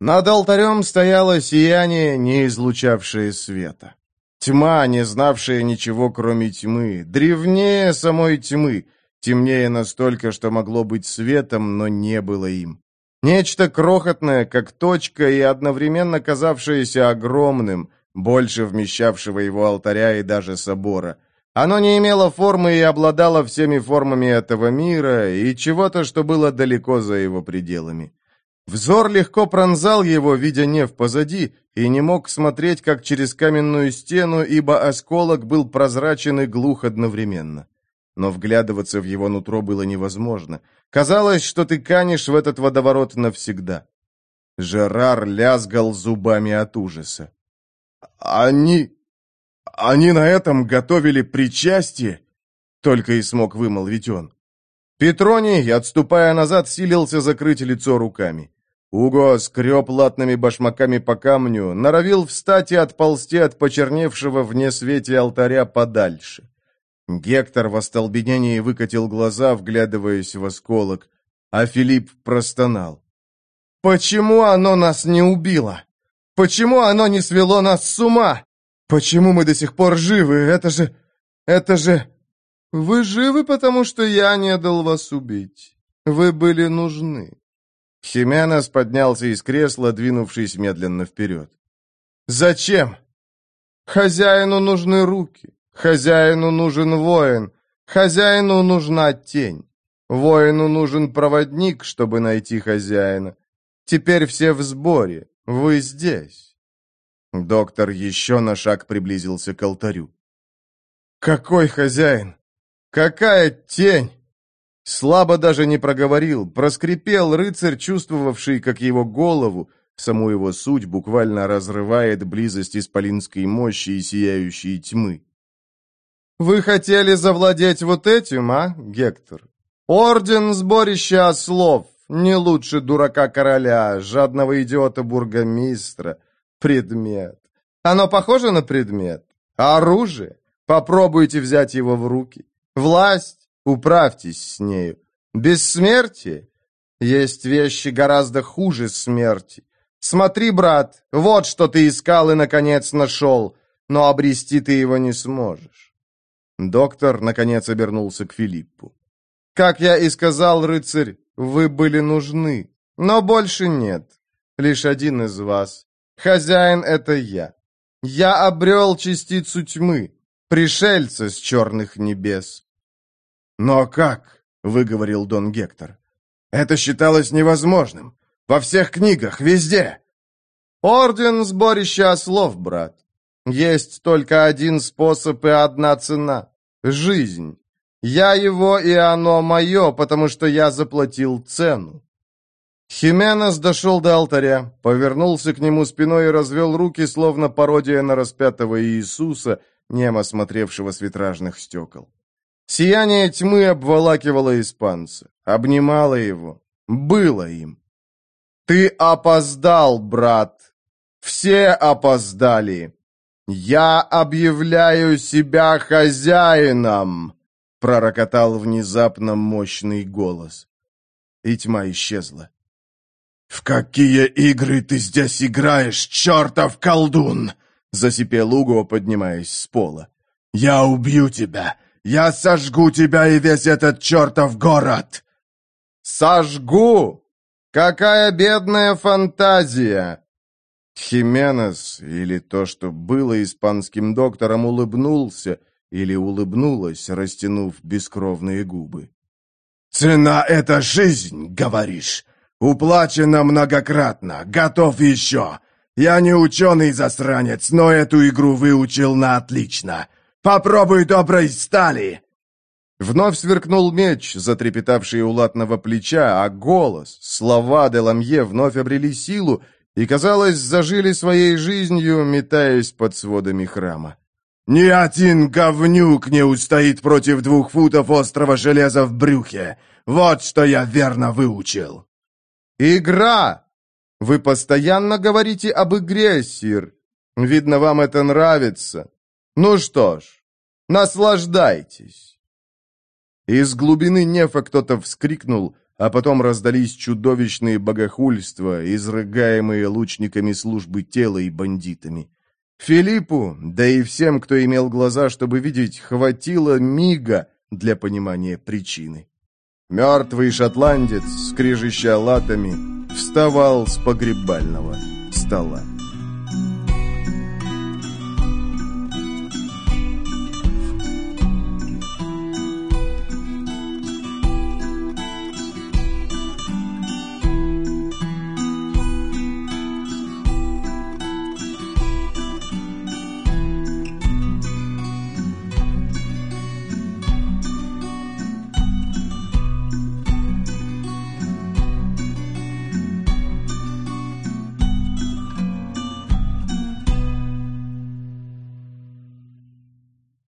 Над алтарем стояло сияние, не излучавшее света. Тьма, не знавшая ничего, кроме тьмы, древнее самой тьмы, темнее настолько, что могло быть светом, но не было им. Нечто крохотное, как точка, и одновременно казавшееся огромным, больше вмещавшего его алтаря и даже собора. Оно не имело формы и обладало всеми формами этого мира и чего-то, что было далеко за его пределами. Взор легко пронзал его, видя неф позади, и не мог смотреть, как через каменную стену, ибо осколок был прозрачен и глух одновременно. Но вглядываться в его нутро было невозможно. Казалось, что ты канешь в этот водоворот навсегда. Жерар лязгал зубами от ужаса. «Они... они на этом готовили причастие?» Только и смог вымолвить он. Петроний, отступая назад, силился закрыть лицо руками. Уго скреб латными башмаками по камню, норовил встать и отползти от почерневшего вне свете алтаря подальше. Гектор в остолбенении выкатил глаза, вглядываясь в осколок, а Филипп простонал. «Почему оно нас не убило? Почему оно не свело нас с ума? Почему мы до сих пор живы? Это же... это же...» «Вы живы, потому что я не дал вас убить. Вы были нужны. Хименес поднялся из кресла, двинувшись медленно вперед. «Зачем?» «Хозяину нужны руки, хозяину нужен воин, хозяину нужна тень, воину нужен проводник, чтобы найти хозяина. Теперь все в сборе, вы здесь». Доктор еще на шаг приблизился к алтарю. «Какой хозяин? Какая тень?» Слабо даже не проговорил, проскрипел рыцарь, чувствовавший, как его голову, саму его суть буквально разрывает близость исполинской мощи и сияющей тьмы. «Вы хотели завладеть вот этим, а, Гектор? Орден сборища ослов, не лучше дурака короля, жадного идиота-бургомистра. Предмет. Оно похоже на предмет? Оружие? Попробуйте взять его в руки. Власть? Управьтесь с нею. Бессмертие? Есть вещи гораздо хуже смерти. Смотри, брат, вот что ты искал и, наконец, нашел, но обрести ты его не сможешь. Доктор, наконец, обернулся к Филиппу. Как я и сказал, рыцарь, вы были нужны, но больше нет. Лишь один из вас. Хозяин — это я. Я обрел частицу тьмы, пришельца с черных небес. «Но как?» — выговорил Дон Гектор. «Это считалось невозможным. Во всех книгах, везде!» «Орден сборища ослов, брат. Есть только один способ и одна цена — жизнь. Я его, и оно мое, потому что я заплатил цену». Хименес дошел до алтаря, повернулся к нему спиной и развел руки, словно пародия на распятого Иисуса, немо смотревшего с витражных стекол. Сияние тьмы обволакивало испанца, обнимало его, было им. «Ты опоздал, брат! Все опоздали! Я объявляю себя хозяином!» пророкотал внезапно мощный голос. И тьма исчезла. «В какие игры ты здесь играешь, чертов колдун?» засипел Уго, поднимаясь с пола. «Я убью тебя! Я сожгу тебя и весь этот чертов город!» «Сожгу! Какая бедная фантазия!» Хименес, или то, что было испанским доктором, улыбнулся, или улыбнулась, растянув бескровные губы. «Цена — это жизнь, говоришь? Уплачено многократно, готов еще. Я не ученый-засранец, но эту игру выучил на отлично. Попробуй доброй стали!» Вновь сверкнул меч, затрепетавший у латного плеча, а голос, слова Деламье вновь обрели силу и, казалось, зажили своей жизнью, метаясь под сводами храма. «Ни один говнюк не устоит против двух футов острого железа в брюхе! Вот что я верно выучил!» «Игра! Вы постоянно говорите об игре, сир. Видно, вам это нравится. Ну что ж, наслаждайтесь. Из глубины нефа кто-то вскрикнул, а потом раздались чудовищные богохульства, изрыгаемые лучниками службы тела и бандитами. Филиппу, да и всем, кто имел глаза, чтобы видеть, хватило мига для понимания причины. Мертвый шотландец, скрежеща латами, вставал с погребального стола.